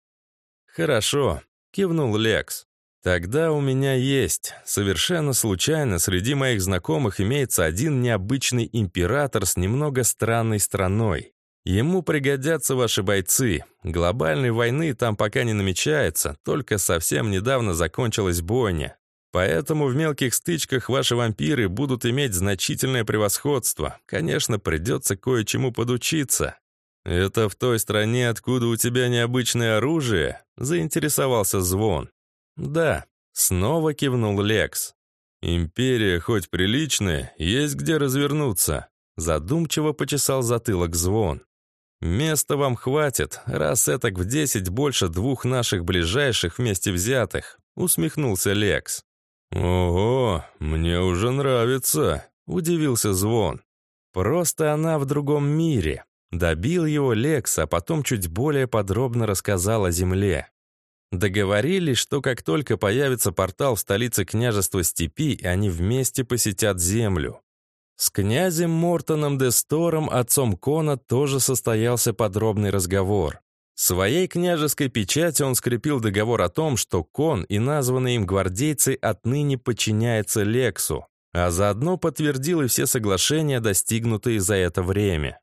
«Хорошо», — кивнул Лекс. «Тогда у меня есть. Совершенно случайно среди моих знакомых имеется один необычный император с немного странной страной. Ему пригодятся ваши бойцы. Глобальной войны там пока не намечается, только совсем недавно закончилась бойня. Поэтому в мелких стычках ваши вампиры будут иметь значительное превосходство. Конечно, придется кое-чему подучиться. «Это в той стране, откуда у тебя необычное оружие?» — заинтересовался Звон. «Да», — снова кивнул Лекс. «Империя хоть приличная, есть где развернуться», — задумчиво почесал затылок звон. «Места вам хватит, раз этак в десять больше двух наших ближайших вместе взятых», — усмехнулся Лекс. «Ого, мне уже нравится», — удивился Звон. «Просто она в другом мире». Добил его Лекс, а потом чуть более подробно рассказал о Земле. Договорились, что как только появится портал в столице княжества Степи, они вместе посетят землю. С князем Мортоном де Стором, отцом Кона, тоже состоялся подробный разговор. Своей княжеской печати он скрепил договор о том, что Кон и названные им гвардейцы отныне подчиняются Лексу, а заодно подтвердил и все соглашения, достигнутые за это время.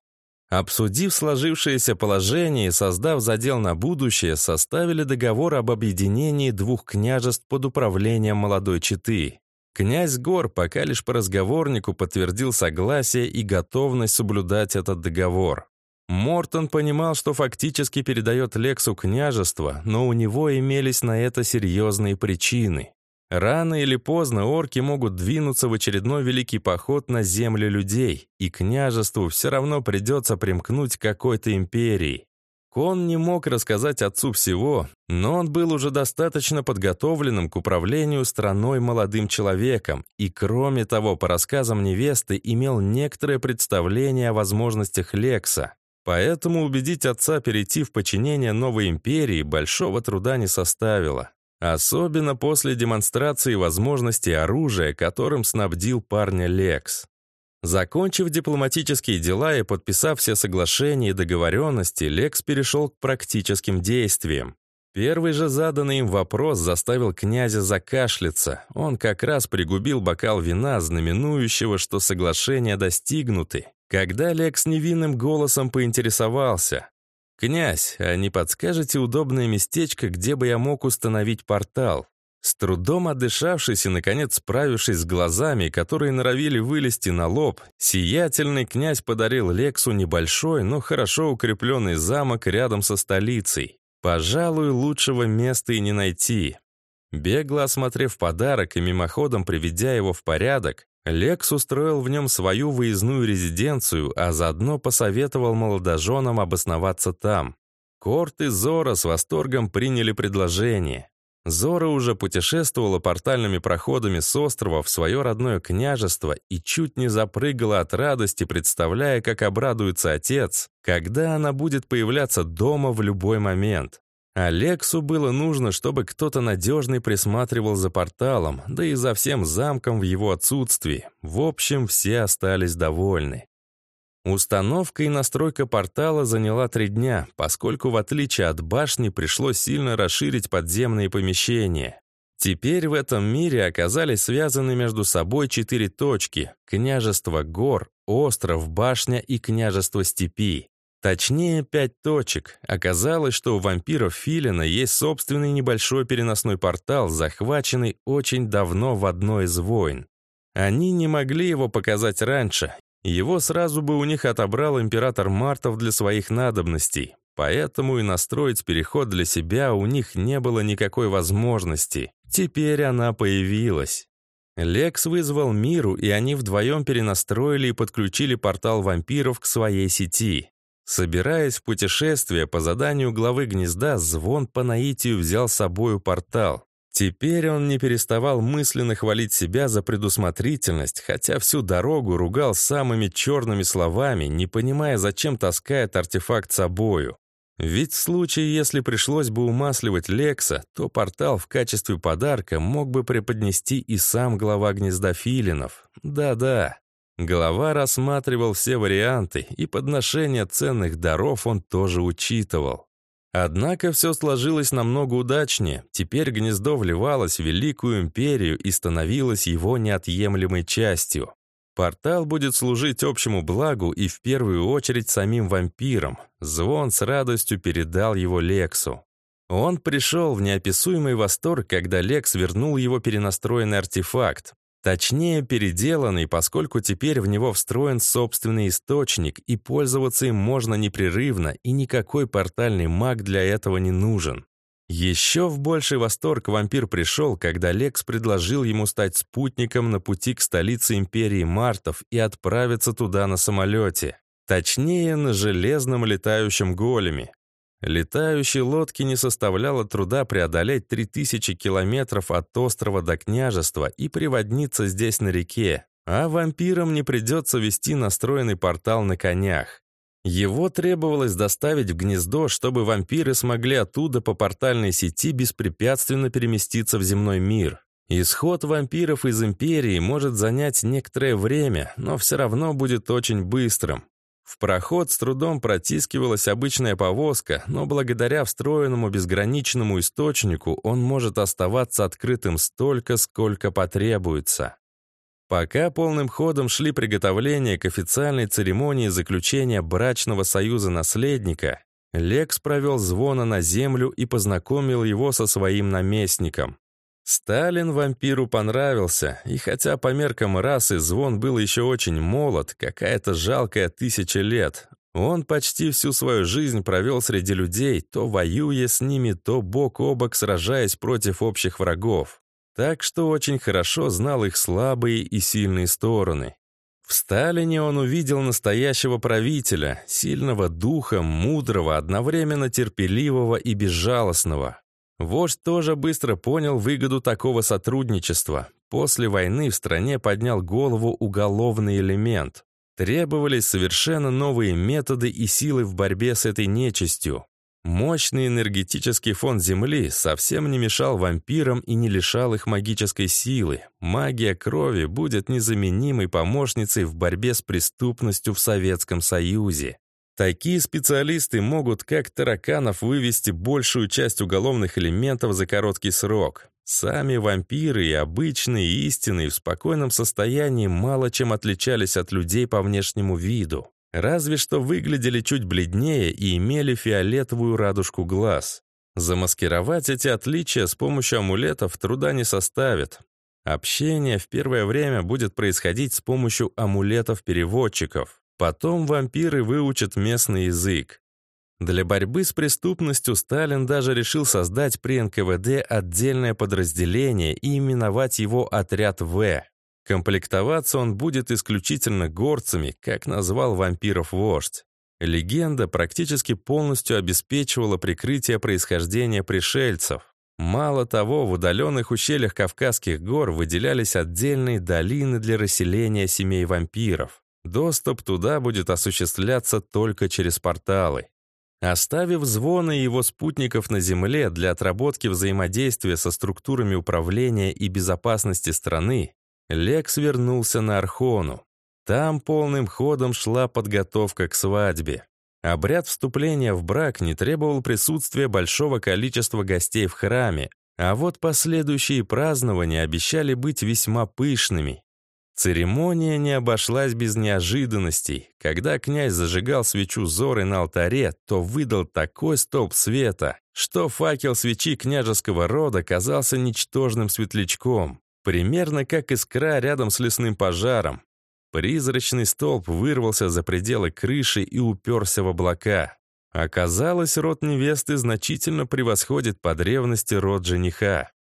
Обсудив сложившееся положение и создав задел на будущее, составили договор об объединении двух княжеств под управлением молодой четы. Князь Гор пока лишь по разговорнику подтвердил согласие и готовность соблюдать этот договор. Мортон понимал, что фактически передает Лексу княжество, но у него имелись на это серьезные причины. Рано или поздно орки могут двинуться в очередной великий поход на землю людей, и княжеству все равно придется примкнуть к какой-то империи. Кон не мог рассказать отцу всего, но он был уже достаточно подготовленным к управлению страной молодым человеком и, кроме того, по рассказам невесты, имел некоторое представление о возможностях Лекса. Поэтому убедить отца перейти в подчинение новой империи большого труда не составило. Особенно после демонстрации возможностей оружия, которым снабдил парня Лекс. Закончив дипломатические дела и подписав все соглашения и договоренности, Лекс перешел к практическим действиям. Первый же заданный им вопрос заставил князя закашляться. Он как раз пригубил бокал вина, знаменующего, что соглашения достигнуты, когда Лекс невинным голосом поинтересовался. «Князь, а не подскажете удобное местечко, где бы я мог установить портал? С трудом отдышавшись и, наконец, справившись с глазами, которые норовили вылезти на лоб, сиятельный князь подарил Лексу небольшой, но хорошо укрепленный замок рядом со столицей. Пожалуй, лучшего места и не найти. Бегло осмотрев подарок и мимоходом приведя его в порядок, Лекс устроил в нем свою выездную резиденцию, а заодно посоветовал молодоженам обосноваться там. Корт и Зора с восторгом приняли предложение. Зора уже путешествовала портальными проходами с острова в свое родное княжество и чуть не запрыгала от радости, представляя, как обрадуется отец, когда она будет появляться дома в любой момент. Алексу было нужно, чтобы кто-то надежный присматривал за порталом, да и за всем замком в его отсутствии. В общем, все остались довольны. Установка и настройка портала заняла три дня, поскольку в отличие от башни пришлось сильно расширить подземные помещения. Теперь в этом мире оказались связаны между собой четыре точки – княжество гор, остров, башня и княжество степи. Точнее, пять точек. Оказалось, что у вампиров Филина есть собственный небольшой переносной портал, захваченный очень давно в одной из войн. Они не могли его показать раньше, его сразу бы у них отобрал император Мартов для своих надобностей, поэтому и настроить переход для себя у них не было никакой возможности. Теперь она появилась. Лекс вызвал Миру, и они вдвоем перенастроили и подключили портал вампиров к своей сети. Собираясь в путешествие по заданию главы гнезда, Звон по наитию взял с собою портал. Теперь он не переставал мысленно хвалить себя за предусмотрительность, хотя всю дорогу ругал самыми черными словами, не понимая, зачем таскает артефакт с собою. Ведь в случае, если пришлось бы умасливать Лекса, то портал в качестве подарка мог бы преподнести и сам глава гнезда филинов. Да-да. Глава рассматривал все варианты, и подношение ценных даров он тоже учитывал. Однако все сложилось намного удачнее. Теперь гнездо вливалось в Великую Империю и становилось его неотъемлемой частью. Портал будет служить общему благу и в первую очередь самим вампирам. Звон с радостью передал его Лексу. Он пришел в неописуемый восторг, когда Лекс вернул его перенастроенный артефакт. Точнее, переделанный, поскольку теперь в него встроен собственный источник, и пользоваться им можно непрерывно, и никакой портальный маг для этого не нужен. Еще в больший восторг вампир пришел, когда Лекс предложил ему стать спутником на пути к столице Империи Мартов и отправиться туда на самолете. Точнее, на железном летающем големе. Летающей лодке не составляло труда преодолеть 3000 километров от острова до княжества и приводниться здесь на реке, а вампирам не придется вести настроенный портал на конях. Его требовалось доставить в гнездо, чтобы вампиры смогли оттуда по портальной сети беспрепятственно переместиться в земной мир. Исход вампиров из Империи может занять некоторое время, но все равно будет очень быстрым. В проход с трудом протискивалась обычная повозка, но благодаря встроенному безграничному источнику он может оставаться открытым столько, сколько потребуется. Пока полным ходом шли приготовления к официальной церемонии заключения брачного союза наследника, Лекс провел звона на землю и познакомил его со своим наместником. Сталин вампиру понравился, и хотя по меркам расы звон был еще очень молод, какая-то жалкая тысяча лет, он почти всю свою жизнь провел среди людей, то воюя с ними, то бок о бок сражаясь против общих врагов. Так что очень хорошо знал их слабые и сильные стороны. В Сталине он увидел настоящего правителя, сильного духом, мудрого, одновременно терпеливого и безжалостного. Вождь тоже быстро понял выгоду такого сотрудничества. После войны в стране поднял голову уголовный элемент. Требовались совершенно новые методы и силы в борьбе с этой нечистью. Мощный энергетический фон Земли совсем не мешал вампирам и не лишал их магической силы. Магия крови будет незаменимой помощницей в борьбе с преступностью в Советском Союзе. Такие специалисты могут, как тараканов, вывести большую часть уголовных элементов за короткий срок. Сами вампиры и обычные, и истинные в спокойном состоянии мало чем отличались от людей по внешнему виду. Разве что выглядели чуть бледнее и имели фиолетовую радужку глаз. Замаскировать эти отличия с помощью амулетов труда не составит. Общение в первое время будет происходить с помощью амулетов-переводчиков. Потом вампиры выучат местный язык. Для борьбы с преступностью Сталин даже решил создать при НКВД отдельное подразделение и именовать его «Отряд В». Комплектоваться он будет исключительно горцами, как назвал вампиров вождь. Легенда практически полностью обеспечивала прикрытие происхождения пришельцев. Мало того, в удаленных ущельях Кавказских гор выделялись отдельные долины для расселения семей вампиров. Доступ туда будет осуществляться только через порталы. Оставив звоны и его спутников на Земле для отработки взаимодействия со структурами управления и безопасности страны, Лекс вернулся на Архону. Там полным ходом шла подготовка к свадьбе. Обряд вступления в брак не требовал присутствия большого количества гостей в храме, а вот последующие празднования обещали быть весьма пышными. Церемония не обошлась без неожиданностей. Когда князь зажигал свечу Зоры на алтаре, то выдал такой столб света, что факел свечи княжеского рода казался ничтожным светлячком, примерно как искра рядом с лесным пожаром. Призрачный столб вырвался за пределы крыши и уперся в облака. Оказалось, род невесты значительно превосходит по древности род жениха.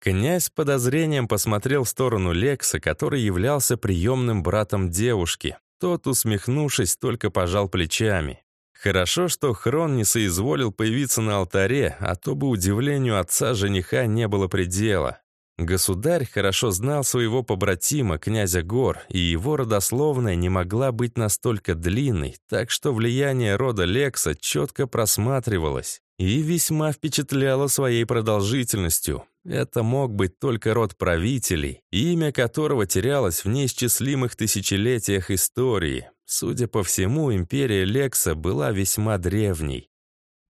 Князь с подозрением посмотрел в сторону Лекса, который являлся приемным братом девушки. Тот, усмехнувшись, только пожал плечами. Хорошо, что Хрон не соизволил появиться на алтаре, а то бы удивлению отца жениха не было предела. Государь хорошо знал своего побратима, князя Гор, и его родословная не могла быть настолько длинной, так что влияние рода Лекса четко просматривалось и весьма впечатляло своей продолжительностью. Это мог быть только род правителей, имя которого терялось в неисчислимых тысячелетиях истории. Судя по всему, империя Лекса была весьма древней.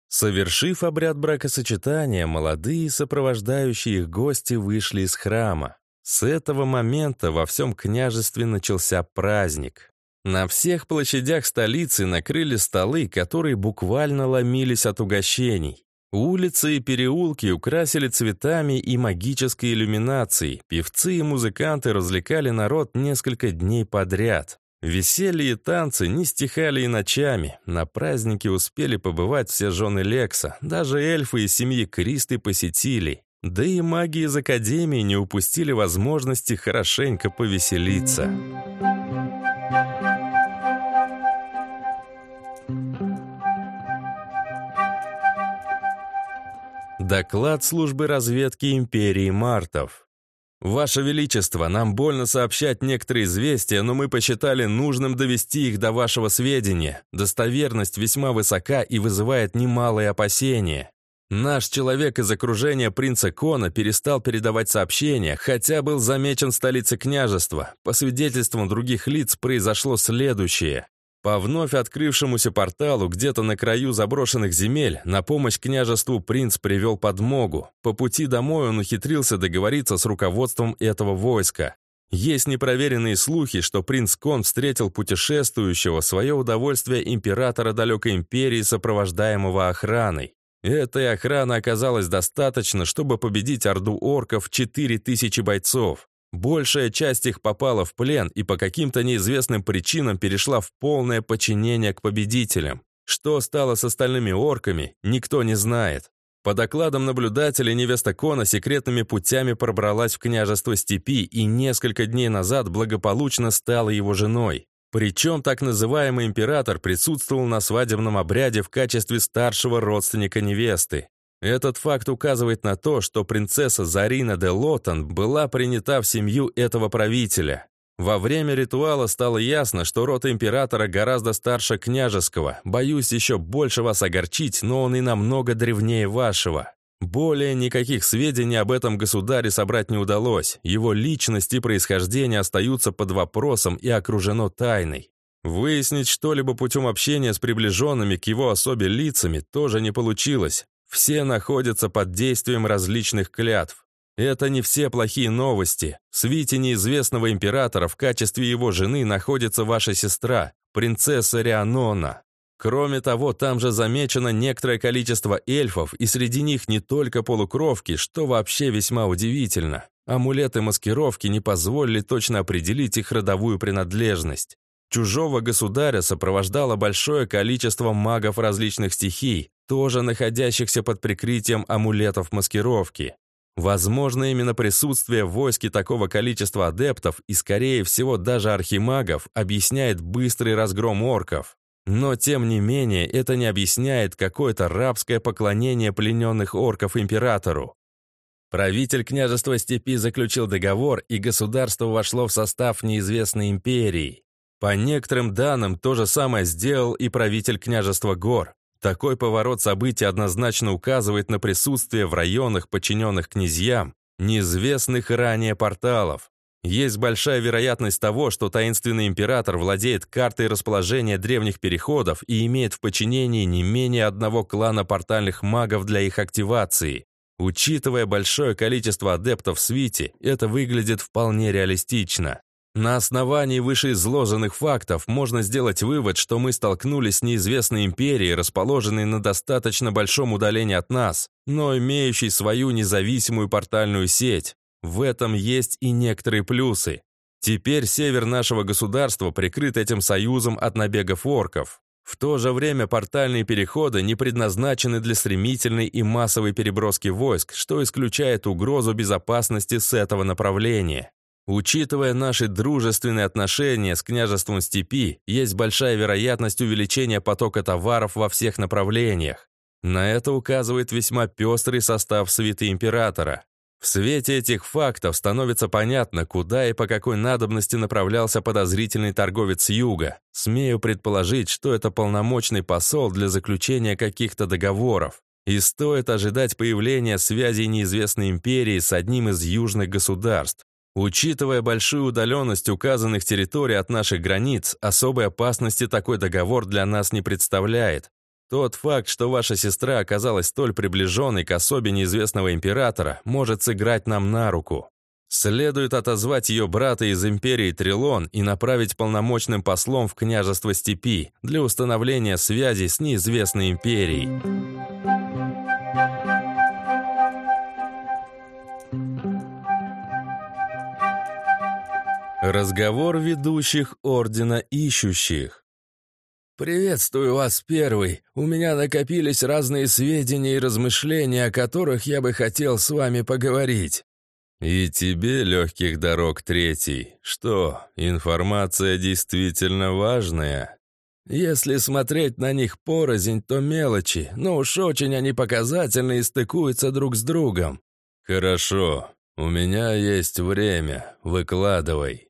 Совершив обряд бракосочетания, молодые сопровождающие их гости вышли из храма. С этого момента во всем княжестве начался праздник. На всех площадях столицы накрыли столы, которые буквально ломились от угощений. Улицы и переулки украсили цветами и магической иллюминацией. Певцы и музыканты развлекали народ несколько дней подряд. Веселье и танцы не стихали и ночами. На празднике успели побывать все жены Лекса. Даже эльфы из семьи Кристы посетили. Да и маги из Академии не упустили возможности хорошенько повеселиться. Доклад службы разведки империи Мартов. «Ваше Величество, нам больно сообщать некоторые известия, но мы посчитали нужным довести их до вашего сведения. Достоверность весьма высока и вызывает немалые опасения. Наш человек из окружения принца Кона перестал передавать сообщения, хотя был замечен в столице княжества. По свидетельствам других лиц произошло следующее. По вновь открывшемуся порталу где-то на краю заброшенных земель на помощь княжеству принц привел подмогу. По пути домой он ухитрился договориться с руководством этого войска. Есть непроверенные слухи, что принц Кон встретил путешествующего в свое удовольствие императора далекой империи, сопровождаемого охраной. Этой охраны оказалось достаточно, чтобы победить орду орков 4000 бойцов. Большая часть их попала в плен и по каким-то неизвестным причинам перешла в полное подчинение к победителям. Что стало с остальными орками, никто не знает. По докладам наблюдателей, невеста Кона секретными путями пробралась в княжество Степи и несколько дней назад благополучно стала его женой. Причем так называемый император присутствовал на свадебном обряде в качестве старшего родственника невесты. Этот факт указывает на то, что принцесса Зарина де Лотон была принята в семью этого правителя. Во время ритуала стало ясно, что род императора гораздо старше княжеского. Боюсь еще больше вас огорчить, но он и намного древнее вашего. Более никаких сведений об этом государе собрать не удалось. Его личность и происхождение остаются под вопросом и окружено тайной. Выяснить что-либо путем общения с приближенными к его особе лицами тоже не получилось. Все находятся под действием различных клятв. Это не все плохие новости. В свите неизвестного императора в качестве его жены находится ваша сестра, принцесса Рианона. Кроме того, там же замечено некоторое количество эльфов, и среди них не только полукровки, что вообще весьма удивительно. Амулеты маскировки не позволили точно определить их родовую принадлежность. Чужого государя сопровождало большое количество магов различных стихий, тоже находящихся под прикрытием амулетов маскировки. Возможно, именно присутствие в войске такого количества адептов и, скорее всего, даже архимагов объясняет быстрый разгром орков. Но, тем не менее, это не объясняет какое-то рабское поклонение плененных орков императору. Правитель княжества Степи заключил договор, и государство вошло в состав неизвестной империи. По некоторым данным, то же самое сделал и правитель княжества Гор. Такой поворот событий однозначно указывает на присутствие в районах, подчиненных князьям, неизвестных ранее порталов. Есть большая вероятность того, что таинственный император владеет картой расположения древних переходов и имеет в подчинении не менее одного клана портальных магов для их активации. Учитывая большое количество адептов в свите, это выглядит вполне реалистично. На основании вышеизложенных фактов можно сделать вывод, что мы столкнулись с неизвестной империей, расположенной на достаточно большом удалении от нас, но имеющей свою независимую портальную сеть. В этом есть и некоторые плюсы. Теперь север нашего государства прикрыт этим союзом от набегов орков. В то же время портальные переходы не предназначены для стремительной и массовой переброски войск, что исключает угрозу безопасности с этого направления. Учитывая наши дружественные отношения с княжеством степи, есть большая вероятность увеличения потока товаров во всех направлениях. На это указывает весьма пестрый состав свиты императора. В свете этих фактов становится понятно, куда и по какой надобности направлялся подозрительный торговец юга. Смею предположить, что это полномочный посол для заключения каких-то договоров. И стоит ожидать появления связей неизвестной империи с одним из южных государств. Учитывая большую удаленность указанных территорий от наших границ, особой опасности такой договор для нас не представляет. Тот факт, что ваша сестра оказалась столь приближенной к особе неизвестного императора, может сыграть нам на руку. Следует отозвать ее брата из империи Трилон и направить полномочным послом в княжество Степи для установления связи с неизвестной империей. Разговор ведущих Ордена Ищущих «Приветствую вас, первый. У меня накопились разные сведения и размышления, о которых я бы хотел с вами поговорить». «И тебе легких дорог, третий. Что, информация действительно важная?» «Если смотреть на них порознь, то мелочи, но уж очень они показательны и стыкуются друг с другом». «Хорошо. У меня есть время. Выкладывай».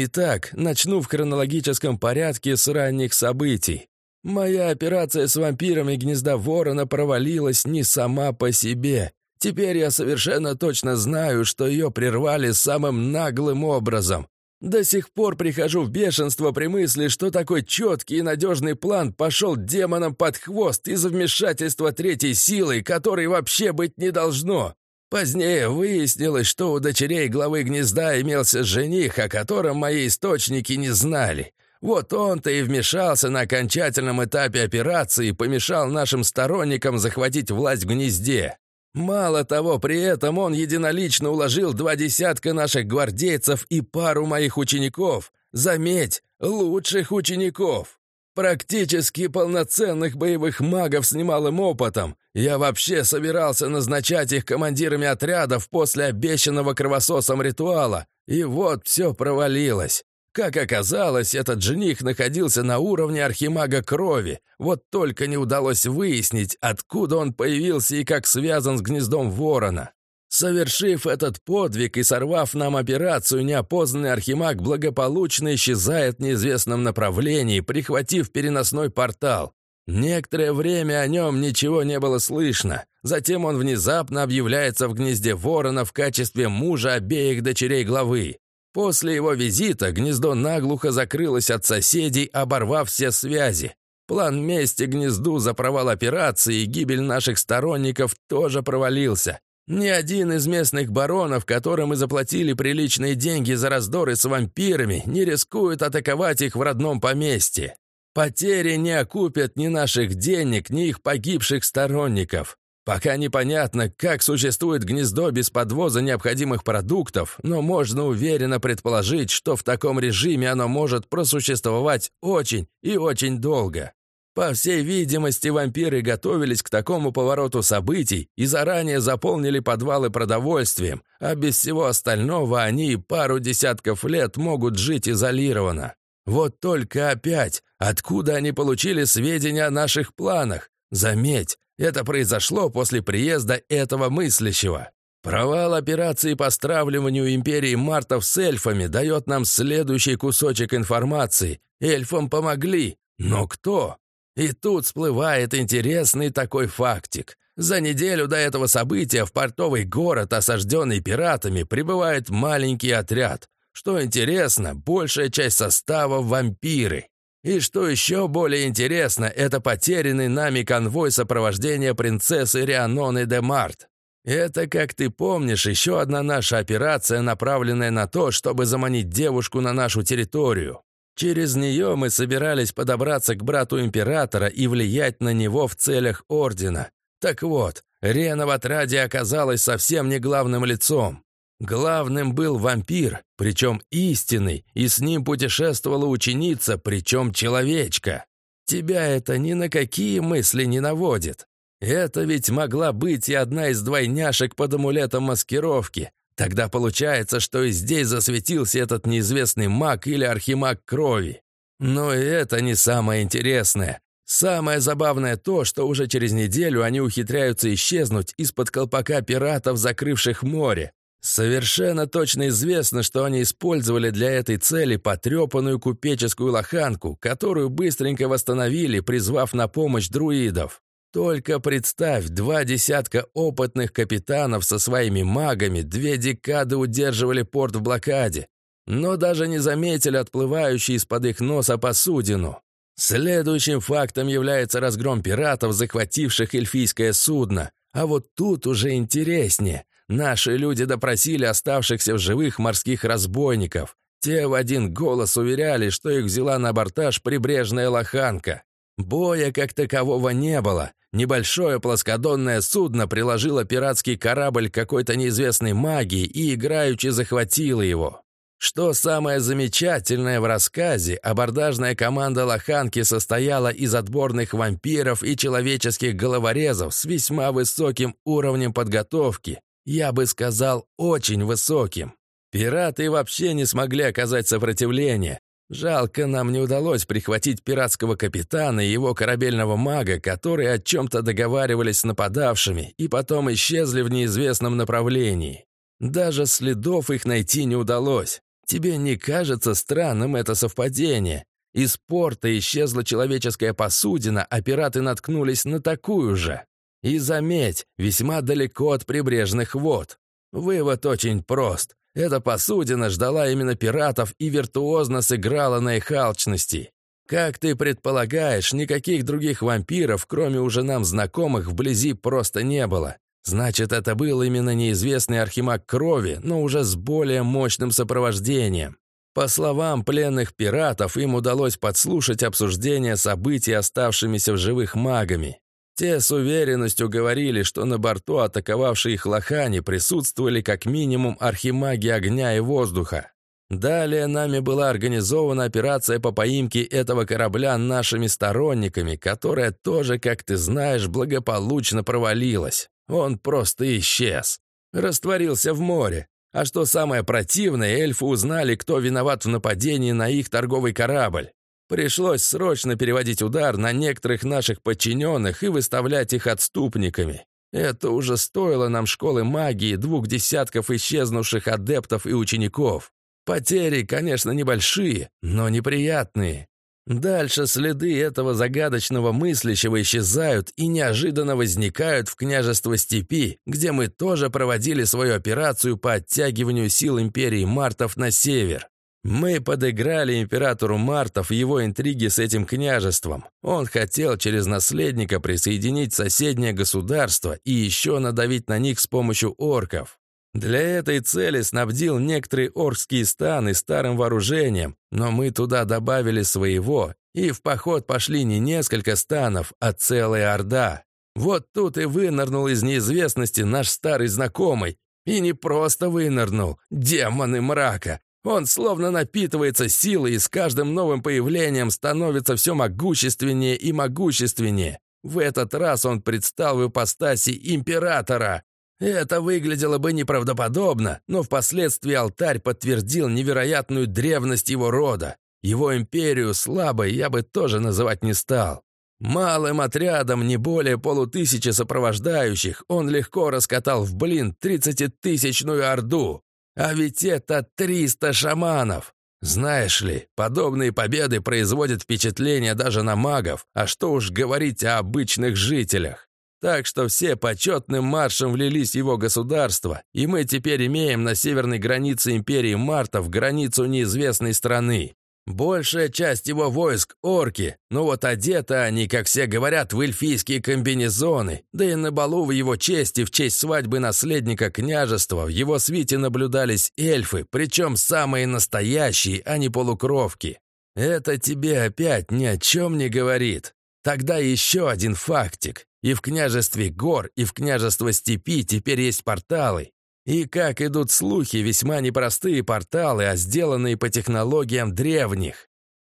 Итак, начну в хронологическом порядке с ранних событий. Моя операция с вампирами гнезда ворона провалилась не сама по себе. Теперь я совершенно точно знаю, что ее прервали самым наглым образом. До сих пор прихожу в бешенство при мысли, что такой четкий и надежный план пошел демонам под хвост из-за вмешательства третьей силы, которой вообще быть не должно. Позднее выяснилось, что у дочерей главы гнезда имелся жених, о котором мои источники не знали. Вот он-то и вмешался на окончательном этапе операции и помешал нашим сторонникам захватить власть в гнезде. Мало того, при этом он единолично уложил два десятка наших гвардейцев и пару моих учеников. Заметь, лучших учеников. Практически полноценных боевых магов с немалым опытом. Я вообще собирался назначать их командирами отрядов после обещанного кровососом ритуала. И вот все провалилось. Как оказалось, этот жених находился на уровне архимага крови. Вот только не удалось выяснить, откуда он появился и как связан с гнездом ворона. Совершив этот подвиг и сорвав нам операцию, неопознанный архимаг благополучно исчезает в неизвестном направлении, прихватив переносной портал. Некоторое время о нем ничего не было слышно. Затем он внезапно объявляется в гнезде ворона в качестве мужа обеих дочерей главы. После его визита гнездо наглухо закрылось от соседей, оборвав все связи. План мести гнезду за провал операции и гибель наших сторонников тоже провалился. Ни один из местных баронов, которым мы заплатили приличные деньги за раздоры с вампирами, не рискует атаковать их в родном поместье. Потери не окупят ни наших денег, ни их погибших сторонников. Пока непонятно, как существует гнездо без подвоза необходимых продуктов, но можно уверенно предположить, что в таком режиме оно может просуществовать очень и очень долго. По всей видимости, вампиры готовились к такому повороту событий и заранее заполнили подвалы продовольствием, а без всего остального они пару десятков лет могут жить изолированно. Вот только опять, откуда они получили сведения о наших планах? Заметь, это произошло после приезда этого мыслящего. Провал операции по стравливанию империи Мартов с эльфами дает нам следующий кусочек информации. Эльфам помогли, но кто? И тут всплывает интересный такой фактик. За неделю до этого события в портовый город, осажденный пиратами, прибывает маленький отряд. Что интересно, большая часть состава — вампиры. И что еще более интересно, это потерянный нами конвой сопровождения принцессы Рианоны де Март. Это, как ты помнишь, еще одна наша операция, направленная на то, чтобы заманить девушку на нашу территорию. Через нее мы собирались подобраться к брату императора и влиять на него в целях ордена. Так вот, Рена в отряде оказалась совсем не главным лицом. Главным был вампир, причем истинный, и с ним путешествовала ученица, причем человечка. Тебя это ни на какие мысли не наводит. Это ведь могла быть и одна из двойняшек под амулетом маскировки, Тогда получается, что и здесь засветился этот неизвестный маг или архимаг крови. Но и это не самое интересное. Самое забавное то, что уже через неделю они ухитряются исчезнуть из-под колпака пиратов, закрывших море. Совершенно точно известно, что они использовали для этой цели потрепанную купеческую лоханку, которую быстренько восстановили, призвав на помощь друидов. Только представь, два десятка опытных капитанов со своими магами две декады удерживали порт в блокаде, но даже не заметили отплывающий из-под их носа посудину. Следующим фактом является разгром пиратов, захвативших эльфийское судно. А вот тут уже интереснее. Наши люди допросили оставшихся в живых морских разбойников. Те в один голос уверяли, что их взяла на абортаж прибрежная лоханка. Боя как такового не было. Небольшое плоскодонное судно приложило пиратский корабль какой-то неизвестной магии и играючи захватило его. Что самое замечательное в рассказе, абордажная команда Лоханки состояла из отборных вампиров и человеческих головорезов с весьма высоким уровнем подготовки, я бы сказал, очень высоким. Пираты вообще не смогли оказать сопротивление, Жалко, нам не удалось прихватить пиратского капитана и его корабельного мага, которые о чем-то договаривались с нападавшими и потом исчезли в неизвестном направлении. Даже следов их найти не удалось. Тебе не кажется странным это совпадение? Из порта исчезла человеческая посудина, а пираты наткнулись на такую же. И заметь, весьма далеко от прибрежных вод. Вывод очень прост. Эта посудина ждала именно пиратов и виртуозно сыграла на их алчности. Как ты предполагаешь, никаких других вампиров, кроме уже нам знакомых, вблизи просто не было. Значит, это был именно неизвестный архимаг крови, но уже с более мощным сопровождением. По словам пленных пиратов, им удалось подслушать обсуждение событий оставшимися в живых магами. Те с уверенностью говорили, что на борту атаковавшей их лохани присутствовали как минимум архимаги огня и воздуха. Далее нами была организована операция по поимке этого корабля нашими сторонниками, которая тоже, как ты знаешь, благополучно провалилась. Он просто исчез. Растворился в море. А что самое противное, эльфы узнали, кто виноват в нападении на их торговый корабль. Пришлось срочно переводить удар на некоторых наших подчиненных и выставлять их отступниками. Это уже стоило нам школы магии двух десятков исчезнувших адептов и учеников. Потери, конечно, небольшие, но неприятные. Дальше следы этого загадочного мыслящего исчезают и неожиданно возникают в княжество Степи, где мы тоже проводили свою операцию по оттягиванию сил империи Мартов на север. Мы подыграли императору Мартов его интриги с этим княжеством. Он хотел через наследника присоединить соседнее государство и еще надавить на них с помощью орков. Для этой цели снабдил некоторые оркские станы старым вооружением, но мы туда добавили своего, и в поход пошли не несколько станов, а целая орда. Вот тут и вынырнул из неизвестности наш старый знакомый. И не просто вынырнул, демоны мрака. Он словно напитывается силой и с каждым новым появлением становится все могущественнее и могущественнее. В этот раз он предстал в ипостаси императора. Это выглядело бы неправдоподобно, но впоследствии алтарь подтвердил невероятную древность его рода. Его империю слабой я бы тоже называть не стал. Малым отрядом, не более полутысячи сопровождающих, он легко раскатал в блин тридцатитысячную орду. А ведь это триста шаманов! Знаешь ли, подобные победы производят впечатление даже на магов, а что уж говорить о обычных жителях. Так что все почетным маршем влились в его государство, и мы теперь имеем на северной границе империи Мартов границу неизвестной страны. Большая часть его войск — орки, но вот одеты они, как все говорят, в эльфийские комбинезоны, да и на балу в его честь и в честь свадьбы наследника княжества в его свите наблюдались эльфы, причем самые настоящие, а не полукровки. Это тебе опять ни о чем не говорит. Тогда еще один фактик. И в княжестве гор, и в княжество степи теперь есть порталы. И, как идут слухи, весьма непростые порталы, а сделанные по технологиям древних.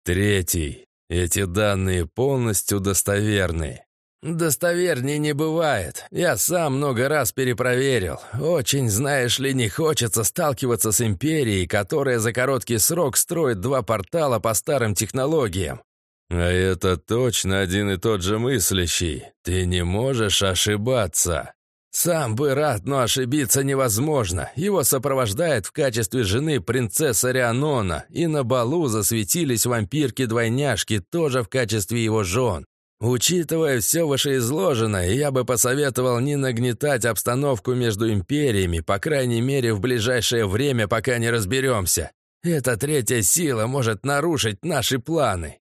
Третий. Эти данные полностью достоверны. Достовернее не бывает. Я сам много раз перепроверил. Очень, знаешь ли, не хочется сталкиваться с империей, которая за короткий срок строит два портала по старым технологиям. «А это точно один и тот же мыслящий. Ты не можешь ошибаться». «Сам бы рад, но ошибиться невозможно. Его сопровождает в качестве жены принцесса Рианона, и на балу засветились вампирки-двойняшки тоже в качестве его жен. Учитывая все вышеизложенное, я бы посоветовал не нагнетать обстановку между империями, по крайней мере, в ближайшее время, пока не разберемся. Эта третья сила может нарушить наши планы».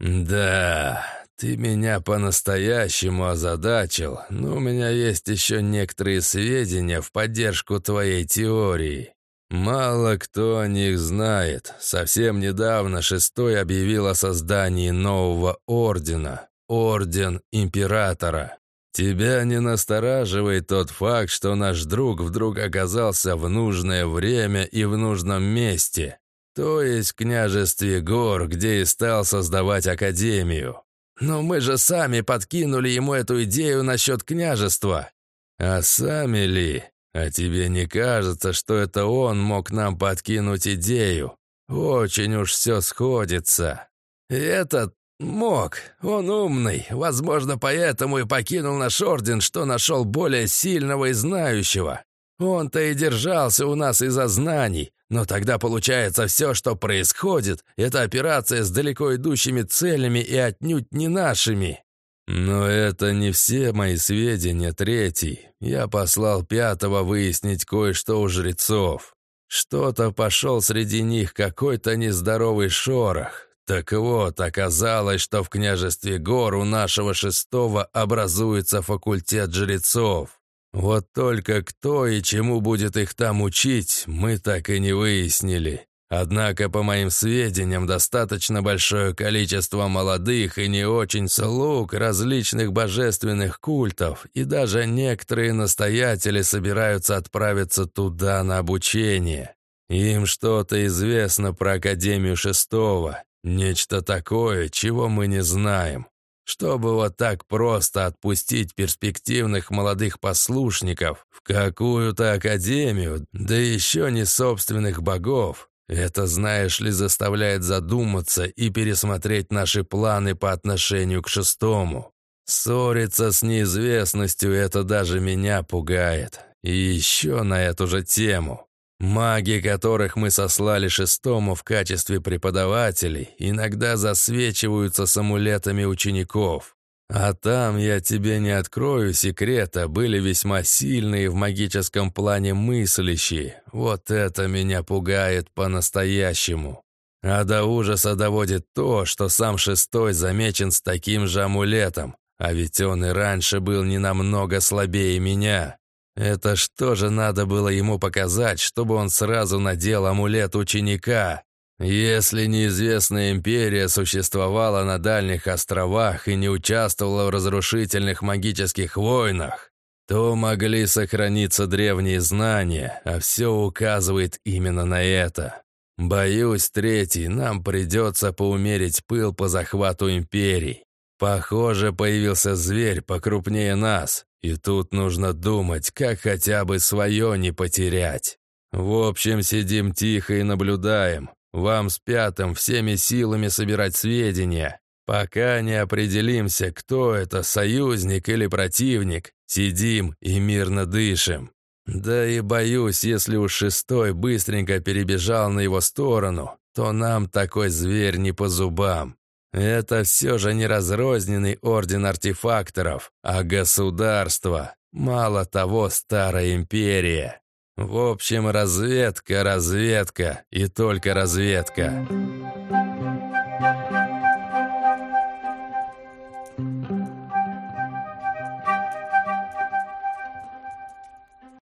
«Да, ты меня по-настоящему озадачил, но у меня есть еще некоторые сведения в поддержку твоей теории. Мало кто о них знает. Совсем недавно Шестой объявил о создании нового ордена — Орден Императора. Тебя не настораживает тот факт, что наш друг вдруг оказался в нужное время и в нужном месте. То есть в княжестве гор, где и стал создавать академию. Но мы же сами подкинули ему эту идею насчет княжества. А сами ли? А тебе не кажется, что это он мог нам подкинуть идею? Очень уж все сходится. Этот мог. Он умный. Возможно, поэтому и покинул наш орден, что нашел более сильного и знающего. Он-то и держался у нас из-за знаний, но тогда получается все, что происходит, это операция с далеко идущими целями и отнюдь не нашими. Но это не все мои сведения, третий. Я послал пятого выяснить кое-что у жрецов. Что-то пошел среди них какой-то нездоровый шорох. Так вот, оказалось, что в княжестве гор у нашего шестого образуется факультет жрецов. Вот только кто и чему будет их там учить, мы так и не выяснили. Однако, по моим сведениям, достаточно большое количество молодых и не очень слуг различных божественных культов, и даже некоторые настоятели собираются отправиться туда на обучение. Им что-то известно про Академию Шестого, нечто такое, чего мы не знаем. Чтобы вот так просто отпустить перспективных молодых послушников в какую-то академию, да еще не собственных богов, это, знаешь ли, заставляет задуматься и пересмотреть наши планы по отношению к шестому. Ссориться с неизвестностью – это даже меня пугает. И еще на эту же тему. Маги, которых мы сослали шестому в качестве преподавателей, иногда засвечиваются с амулетами учеников. А там, я тебе не открою секрета, были весьма сильные в магическом плане мыслящие. Вот это меня пугает по-настоящему. А до ужаса доводит то, что сам шестой замечен с таким же амулетом, а ведь он и раньше был не намного слабее меня. Это что же надо было ему показать, чтобы он сразу надел амулет ученика? Если неизвестная империя существовала на дальних островах и не участвовала в разрушительных магических войнах, то могли сохраниться древние знания, а все указывает именно на это. Боюсь, третий, нам придется поумерить пыл по захвату империй. Похоже, появился зверь покрупнее нас, и тут нужно думать, как хотя бы свое не потерять. В общем, сидим тихо и наблюдаем. Вам с пятым всеми силами собирать сведения. Пока не определимся, кто это, союзник или противник, сидим и мирно дышим. Да и боюсь, если уж шестой быстренько перебежал на его сторону, то нам такой зверь не по зубам. Это все же не разрозненный орден артефакторов, а государство. Мало того, старая империя. В общем, разведка, разведка и только разведка.